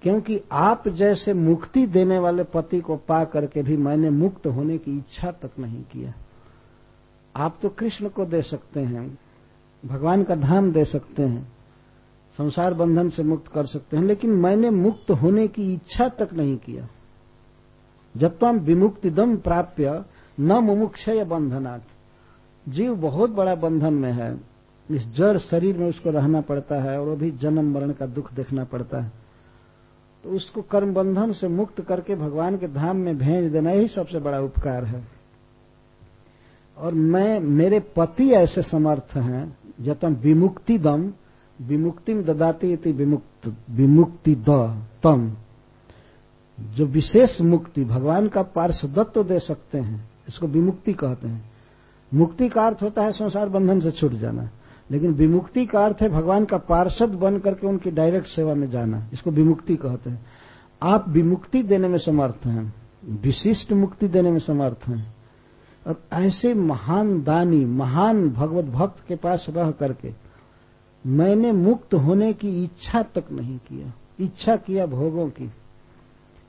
क्योंकि आप जैसे मुक्ति देने वाले पति को पा करके भी मैंने मुक्त होने की इच्छा तक नहीं किया। आप तो कृष्ण को दे सकते हैं, भगवान का धाम दे सकते हैं, संसार बंधन से मुक्त कर सकते हैं, लेकिन मैंने मुक्त होने की इच्छा तक नहीं किया। जब तो हम विमुक्तिदम प्राप्य न मुमुक्षय बंधनाथ जीव बहुत बड़ा बंधन में है। इस जड़ शरीर में उसको रहना पड़ता है और वो भी जन्म मरण का दुख देखना पड़ता है। तो उसको कर्म बंधन से मुक्त करके भगवान के धाम में भेज देना ही सबसे बड़ा उपकार है। और मैं, मेरे पति ऐसे समर्थ हैं जतम विमुक्ति दम, विमुक्ति ददाती इति विमुक्त, विमुक्ति द, तम। जो विशेष मुक्ति भगवान का पार्षदत्व दे सकते हैं, इसको विमुक्ति कहते हैं। मुक्ति का अर्थ होता है संसार बंधन से छूट जाना। लेकिन विमुक्ति का अर्थ है भगवान का पार्षद बन करके उनकी डायरेक्ट सेवा में जाना। इसको विमुक्ति कहते हैं। आप विमुक्ति देने में समर्थ हैं, विशिष्ट मुक्ति देने में समर्थ हैं। और ऐसे महान दानी, महान भगवत भक्त के पास रह करके मैंने मुक्त होने की इच्छा तक नहीं किया। इच्छा किया भोगों की।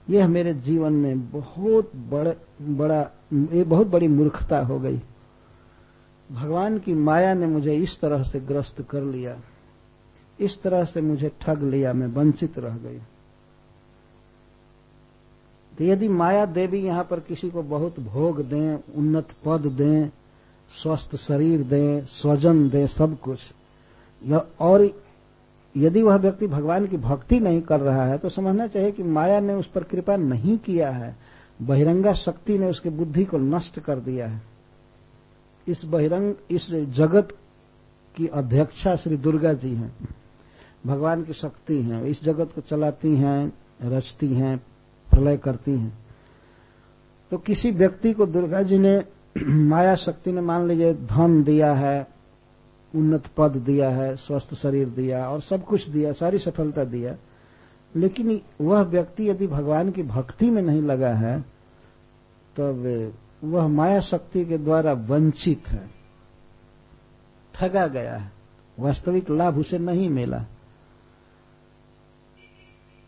यह मेरे जीवन में बहुत बड़ा बड़ा, ये बहुत बड़ी मूर्खता हो गई। भगवान की माया ने मुझे इस तरह से ग्रस्त कर लिया। इस तरह से मुझे ठग लिया, मैं वंचित रह गई। तो यदि माया देवी यहाँ पर किसी को बहुत भोग दें, उन्नत पद दें, स्वस्थ शरीर दें, स्वजन दें, सब कुछ और यदि वह व्यक्ति भगवान की भक्ति नहीं कर रहा है तो समझना चाहिए कि माया ने उस पर कृपा नहीं किया है। बहिरंगा शक्ति ने उसकी बुद्धि को नष्ट कर दिया है। इस बहिरंग, इस जगत की अध्यक्षा श्री दुर्गा जी हैं। भगवान की शक्ति हैं, इस जगत को चलाती हैं, रचती हैं, प्रलय करती हैं। तो किसी व्यक्ति को दुर्गा जी ने माया शक्ति ने मान लीजिए, धन दिया है, उन्नत पद दिया है, स्वस्थ शरीर दिया, और सब कुछ दिया, सारी सफलता दिया, लेकिन वह व्यक्ति यदि भगवान की भक्ति में नहीं लगा है, तब वह माया शक्ति के द्वारा वंचित है। ठगा गया है। वास्तविक लाभ उसे नहीं मिला।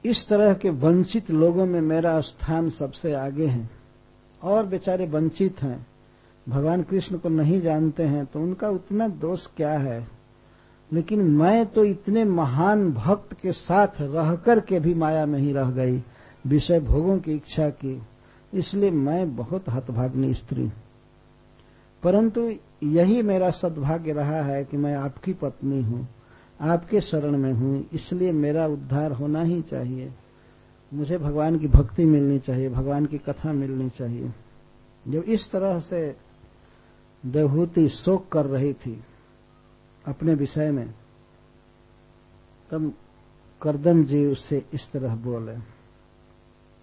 इस तरह के वंचित लोगों में मेरा स्थान सबसे आगे है। और बेचारे वंचित हैं। भगवान कृष्ण को नहीं जानते हैं तो उनका उतना दोष क्या है? लेकिन मैं तो इतने महान भक्त के साथ रहकर के भी माया में ही रह गई। विषय भोगों की इच्छा की। इसलिए मैं बहुत हतभाग्नि स्त्री परंतु यही मेरा सद्भाग्य रहा है कि मैं आपकी पत्नी हूँ, आपके शरण में हूँ, इसलिए मेरा उद्धार होना ही चाहिए। मुझे भगवान की भक्ति मिलनी चाहिए, भगवान की कथा मिलनी चाहिए। जब इस तरह से देवहूति शोक कर रही थी अपने विषय में, तब करदम जी उससे इस तरह बोले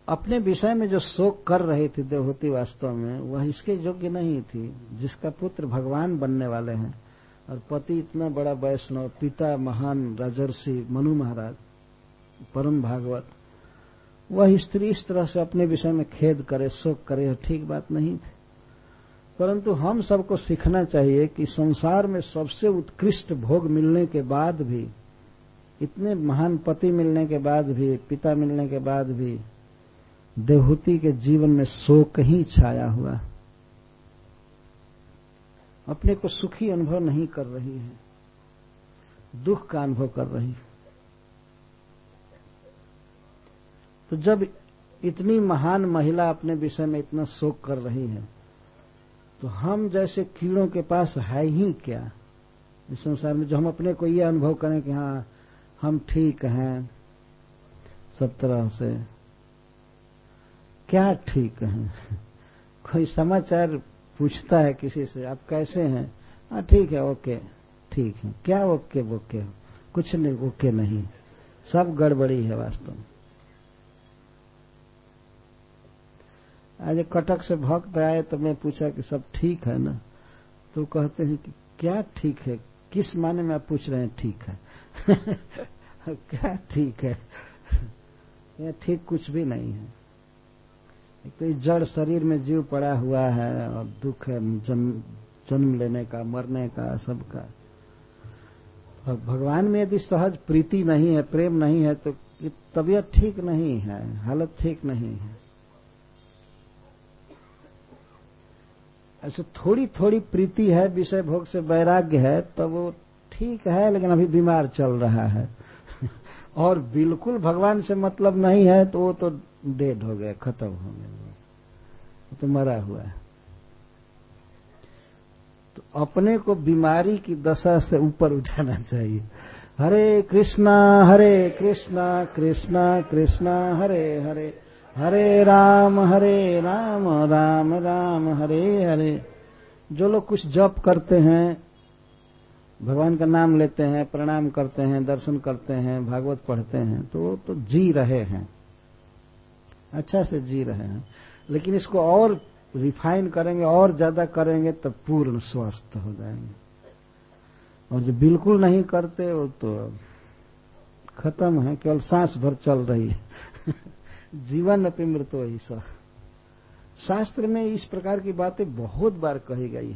अपने विषय में जो शोक कर रही थी देवहूति वास्तव में, वह इसके योग्य नहीं थी, जिसका पुत्र भगवान बनने वाले हैं। और पति इतना बड़ा वैष्णव, पिता महान राजर्षि मनु महाराज, परम भागवत, वह स्त्री इस तरह से अपने विषय में खेद करे, शोक करे ठीक बात नहीं थी। परंतु हम सबको सीखना चाहिए कि संसार में सबसे उत्कृष्ट भोग मिलने के बाद भी, इतने महान पति मिलने के बाद भी, पिता मिलने के बाद भी देवहूति के जीवन में शोक ही छाया हुआ। अपने को सुखी अनुभव नहीं कर रही है। दुख का अनुभव कर रही है। तो जब इतनी महान महिला अपने विषय में इतना शोक कर रही है तो हम जैसे कीड़ों के पास है ही क्या? इस संसार में जो हम अपने को ये अनुभव करें कि हाँ हम ठीक हैं, सब तरह से। क्या ठीक है? कोई समाचार पूछता है किसी से, आप कैसे हैं? हाँ ठीक है, ओके, ठीक है। क्या ओके बोके कुछ नहीं ओके नहीं। सब गड़बड़ी है वास्तव में। आज कटक से भक्त आए तो मैं पूछा कि सब ठीक है ना? तो कहते हैं कि क्या ठीक है? किस माने में आप पूछ रहे हैं ठीक है? क्या ठीक है? ठीक कुछ भी नहीं है। तो जड़ शरीर में जीव पड़ा हुआ है और दुख है, जन्म जन्म लेने का, मरने का सबका और भगवान में यदि सहज प्रीति नहीं है, प्रेम नहीं है तो तबीयत ठीक नहीं है, हालत ठीक नहीं है। ऐसे थोड़ी थोड़ी प्रीति है, विषय भोग से वैराग्य है तो वो ठीक है, लेकिन अभी बीमार चल रहा है। और बिल्कुल भगवान से मतलब नहीं है तो वो तो डेड हो गया, खत्म हो गया। तो मरा हुआ है। तो अपने को बीमारी की दशा से ऊपर उठाना चाहिए। हरे कृष्णा हरे कृष्णा कृष्णा कृष्णा, हरे हरे हरे राम हरे राम राम राम, हरे हरे। जो लोग कुछ जप करते हैं, भगवान का नाम लेते हैं, प्रणाम करते हैं, दर्शन करते हैं, भागवत पढ़ते हैं तो वो तो जी रहे हैं। अच्छा से जी रहे हैं। लेकिन इसको और रिफाइन करेंगे, और ज़्यादा करेंगे तो पूर्ण स्वस्थ हो जाएँगे। और जो बिल्कुल नहीं करते, वो तो खत्म है, केवल सांस भर चल रही है। जीवन अपनी मृतो ईसा शास्त्र में इस प्रकार की बातें बहुत बार कही गई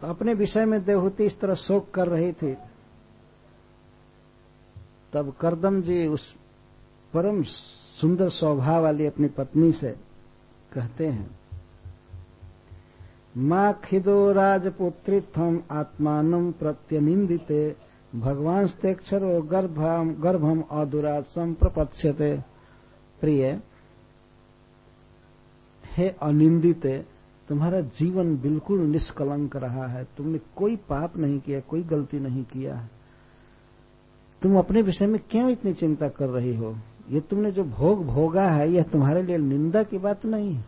तो अपने विषय में देवहूति इस तरह शोक कर रही थी। तब करदम जी उस परम सुंदर स्वभाव वाली अपनी पत्नी से कहते हैं, माँ खिदो राजपुत्रित्वम आत्मान प्रत्यनिंदिते भगवान स्तेक्षरो गर्भम गर्भम अधुरात संप्रपक्षते प्रिय, हे अनिंदित तुम्हारा जीवन बिल्कुल निष्कलंक रहा है। तुमने कोई पाप नहीं किया, कोई गलती नहीं किया है। तुम अपने विषय में क्यों इतनी चिंता कर रही हो? ये तुमने जो भोग भोगा है, यह तुम्हारे लिए निंदा की बात नहीं है।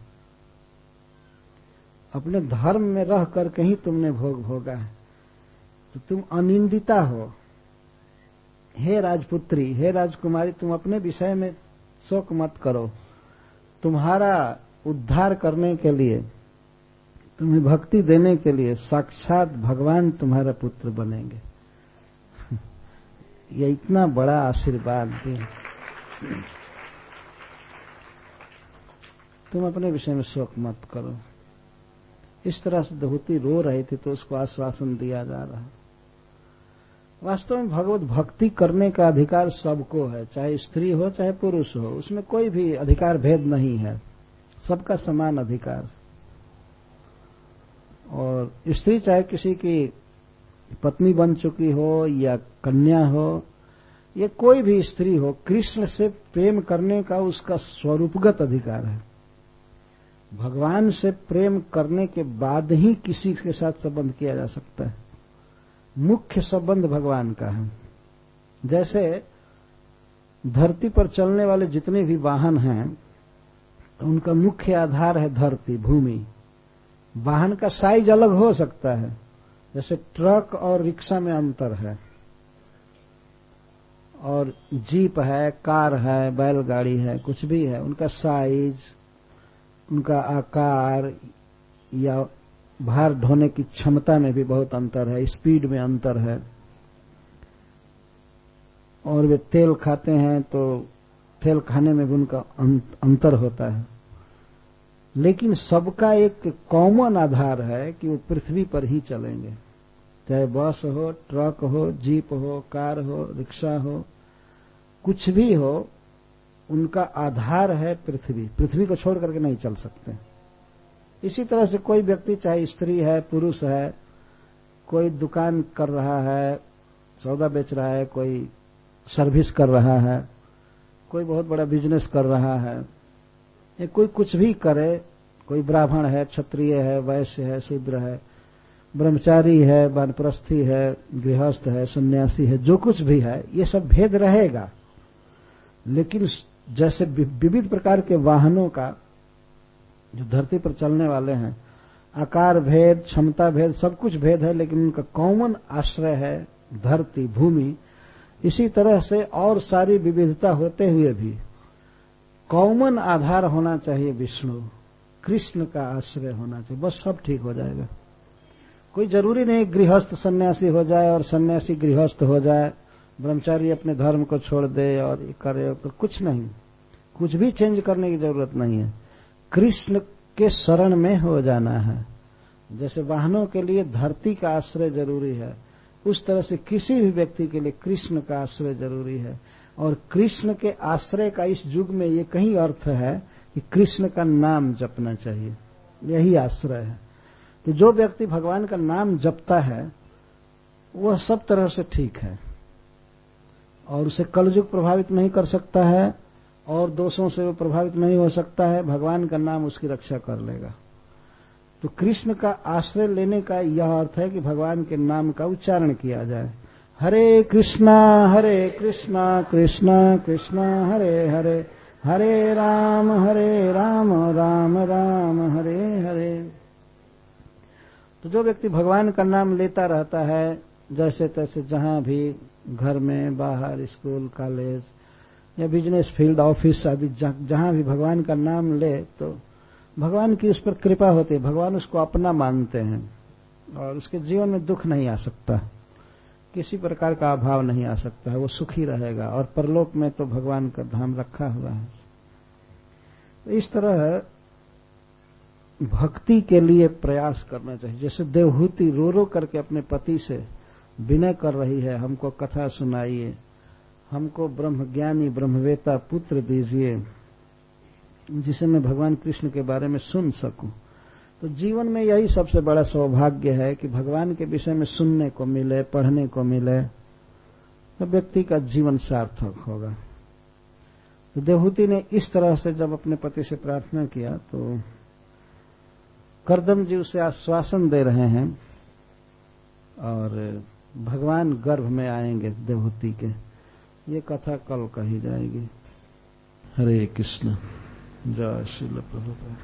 अपने धर्म में रह कर कहीं तुमने भोग भोगा है तो तुम अनिंदिता हो। हे राजपुत्री, हे राजकुमारी, तुम अपने विषय में शोक मत करो। तुम्हारा उद्धार करने के लिए, तुम्हें भक्ति देने के लिए साक्षात भगवान तुम्हारा पुत्र बनेंगे। यह इतना बड़ा आशीर्वाद दे। तुम अपने विषय में शोक मत करो। इस तरह से दहूती रो रही थी तो उसको आश्वासन दिया जा रहा। है वास्तव में भगवत भक्ति करने का अधिकार सबको है, चाहे स्त्री हो, चाहे पुरुष हो। उसमें कोई भी अधिकार भेद नहीं है। सबका समान अधिकार। और स्त्री चाहे किसी की पत्नी बन चुकी हो या कन्या हो या कोई भी स्त्री हो, कृष्ण से प्रेम करने का उसका स्वरूपगत अधिकार है। भगवान से प्रेम करने के बाद ही किसी के साथ संबंध किया जा सकता है। मुख्य संबंध भगवान का है। जैसे धरती पर चलने वाले जितने भी वाहन हैं, उनका मुख्य आधार है धरती, भूमि। वाहन का साइज़ अलग हो सकता है। जैसे ट्रक और रिक्शा में अंतर है। और जीप है, कार है, बैलगाड़ी है, कुछ भी है, उनका साइज़ उनका आकार या भार ढोने की क्षमता में भी बहुत अंतर है स्पीड में अंतर है। और वे तेल खाते हैं तो तेल खाने में भी उनका अंतर होता है। लेकिन सबका एक कॉमन आधार है कि वो पृथ्वी पर ही चलेंगे। चाहे बस हो, ट्रक हो, जीप हो, कार हो, रिक्शा हो कुछ भी हो, उनका आधार है पृथ्वी। पृथ्वी को छोड़ करके नहीं चल सकते। इसी तरह से कोई व्यक्ति, चाहे स्त्री है, पुरुष है, कोई दुकान कर रहा है, सौदा बेच रहा है, कोई सर्विस कर रहा है, कोई बहुत बड़ा बिज़नेस कर रहा है, या कोई कुछ भी करे, कोई ब्राह्मण है, क्षत्रिय है, वैश्य है, शूद्र है, ब्रह्मचारी है, वानप्रस्थी है, गृहस्थ है, सन्यासी है, जो कुछ भी है, ये सब भेद रहेगा। लेकिन जैसे विविध प्रकार के वाहनों का जो धरती पर चलने वाले हैं, आकार भेद, क्षमता भेद, सब कुछ भेद है, लेकिन उनका कॉमन आश्रय है धरती, भूमि। इसी तरह से और सारी विविधता होते हुए भी कॉमन आधार होना चाहिए विष्णु। कृष्ण का आश्रय होना चाहिए। बस सब ठीक हो जाएगा। कोई ज़रूरी नहीं, गृहस्थ सन्यासी हो जाए और सन्यासी गृहस्थ हो जाए। ब्रह्मचारी अपने धर्म को छोड़ दे और करे तो कुछ नहीं। कुछ भी चेंज करने की ज़रूरत नहीं है। कृष्ण के शरण में हो जाना है। जैसे वाहनों के लिए धरती का आश्रय ज़रूरी है, उस तरह से किसी भी व्यक्ति के लिए कृष्ण का आश्रय ज़रूरी है। और कृष्ण के आश्रय का इस युग में ये कहीं अर्थ है कि कृष्ण का नाम जपना चाहिए। यही आश्रय है। तो जो व्यक्ति भगवान का नाम जपता है, वह सब तरह से ठीक है। और उसे कलयुग प्रभावित नहीं कर सकता है, और दोषों से वो प्रभावित नहीं हो सकता है, भगवान का नाम उसकी रक्षा कर लेगा। तो कृष्ण का आश्रय लेने का यह अर्थ है कि भगवान के नाम का उच्चारण किया जाए। हरे कृष्णा हरे कृष्णा कृष्णा कृष्णा, हरे हरे हरे राम हरे राम राम राम, हरे हरे। तो जो व्यक्ति भगवान का नाम लेता रहता है, जैसे तैसे जहाँ भी घर में, बाहर, स्कूल, कॉलेज, या बिज़नेस फ़ील्ड ऑफ़िस आदि जहाँ भी भगवान का नाम ले तो भगवान की उस पर कृपा होती है। भगवान उसको अपना मानते हैं और उसके जीवन में दुख नहीं आ सकता। किसी प्रकार का अभाव नहीं आ सकता है। वो सुखी रहेगा और परलोक में तो भगवान का धाम रखा हुआ है। तो इस तरह भक्ति के लिए प्रयास करना चाहिए। जैसे देवहूति रो रो करके अपने पति से विनय कर रही है, हमको कथा सुनाइए, हमको ब्रह्मज्ञानी, ब्रह्मवेता पुत्र दीजिए, जिसे मैं भगवान कृष्ण के बारे में सुन सकूँ। तो जीवन में यही सबसे बड़ा सौभाग्य है कि भगवान के विषय में सुनने को मिले, पढ़ने को मिले तो व्यक्ति का जीवन सार्थक होगा। तो देवहूति ने इस तरह से जब अपने पति से प्रार्थना किया तो करदम जी उसे आश्वासन दे रहे हैं और भगवान गर्भ में आएँगे देवती के। ये कथा कल कही जाएगी। हरे कृष्ण। जय श्री प्रभुपाद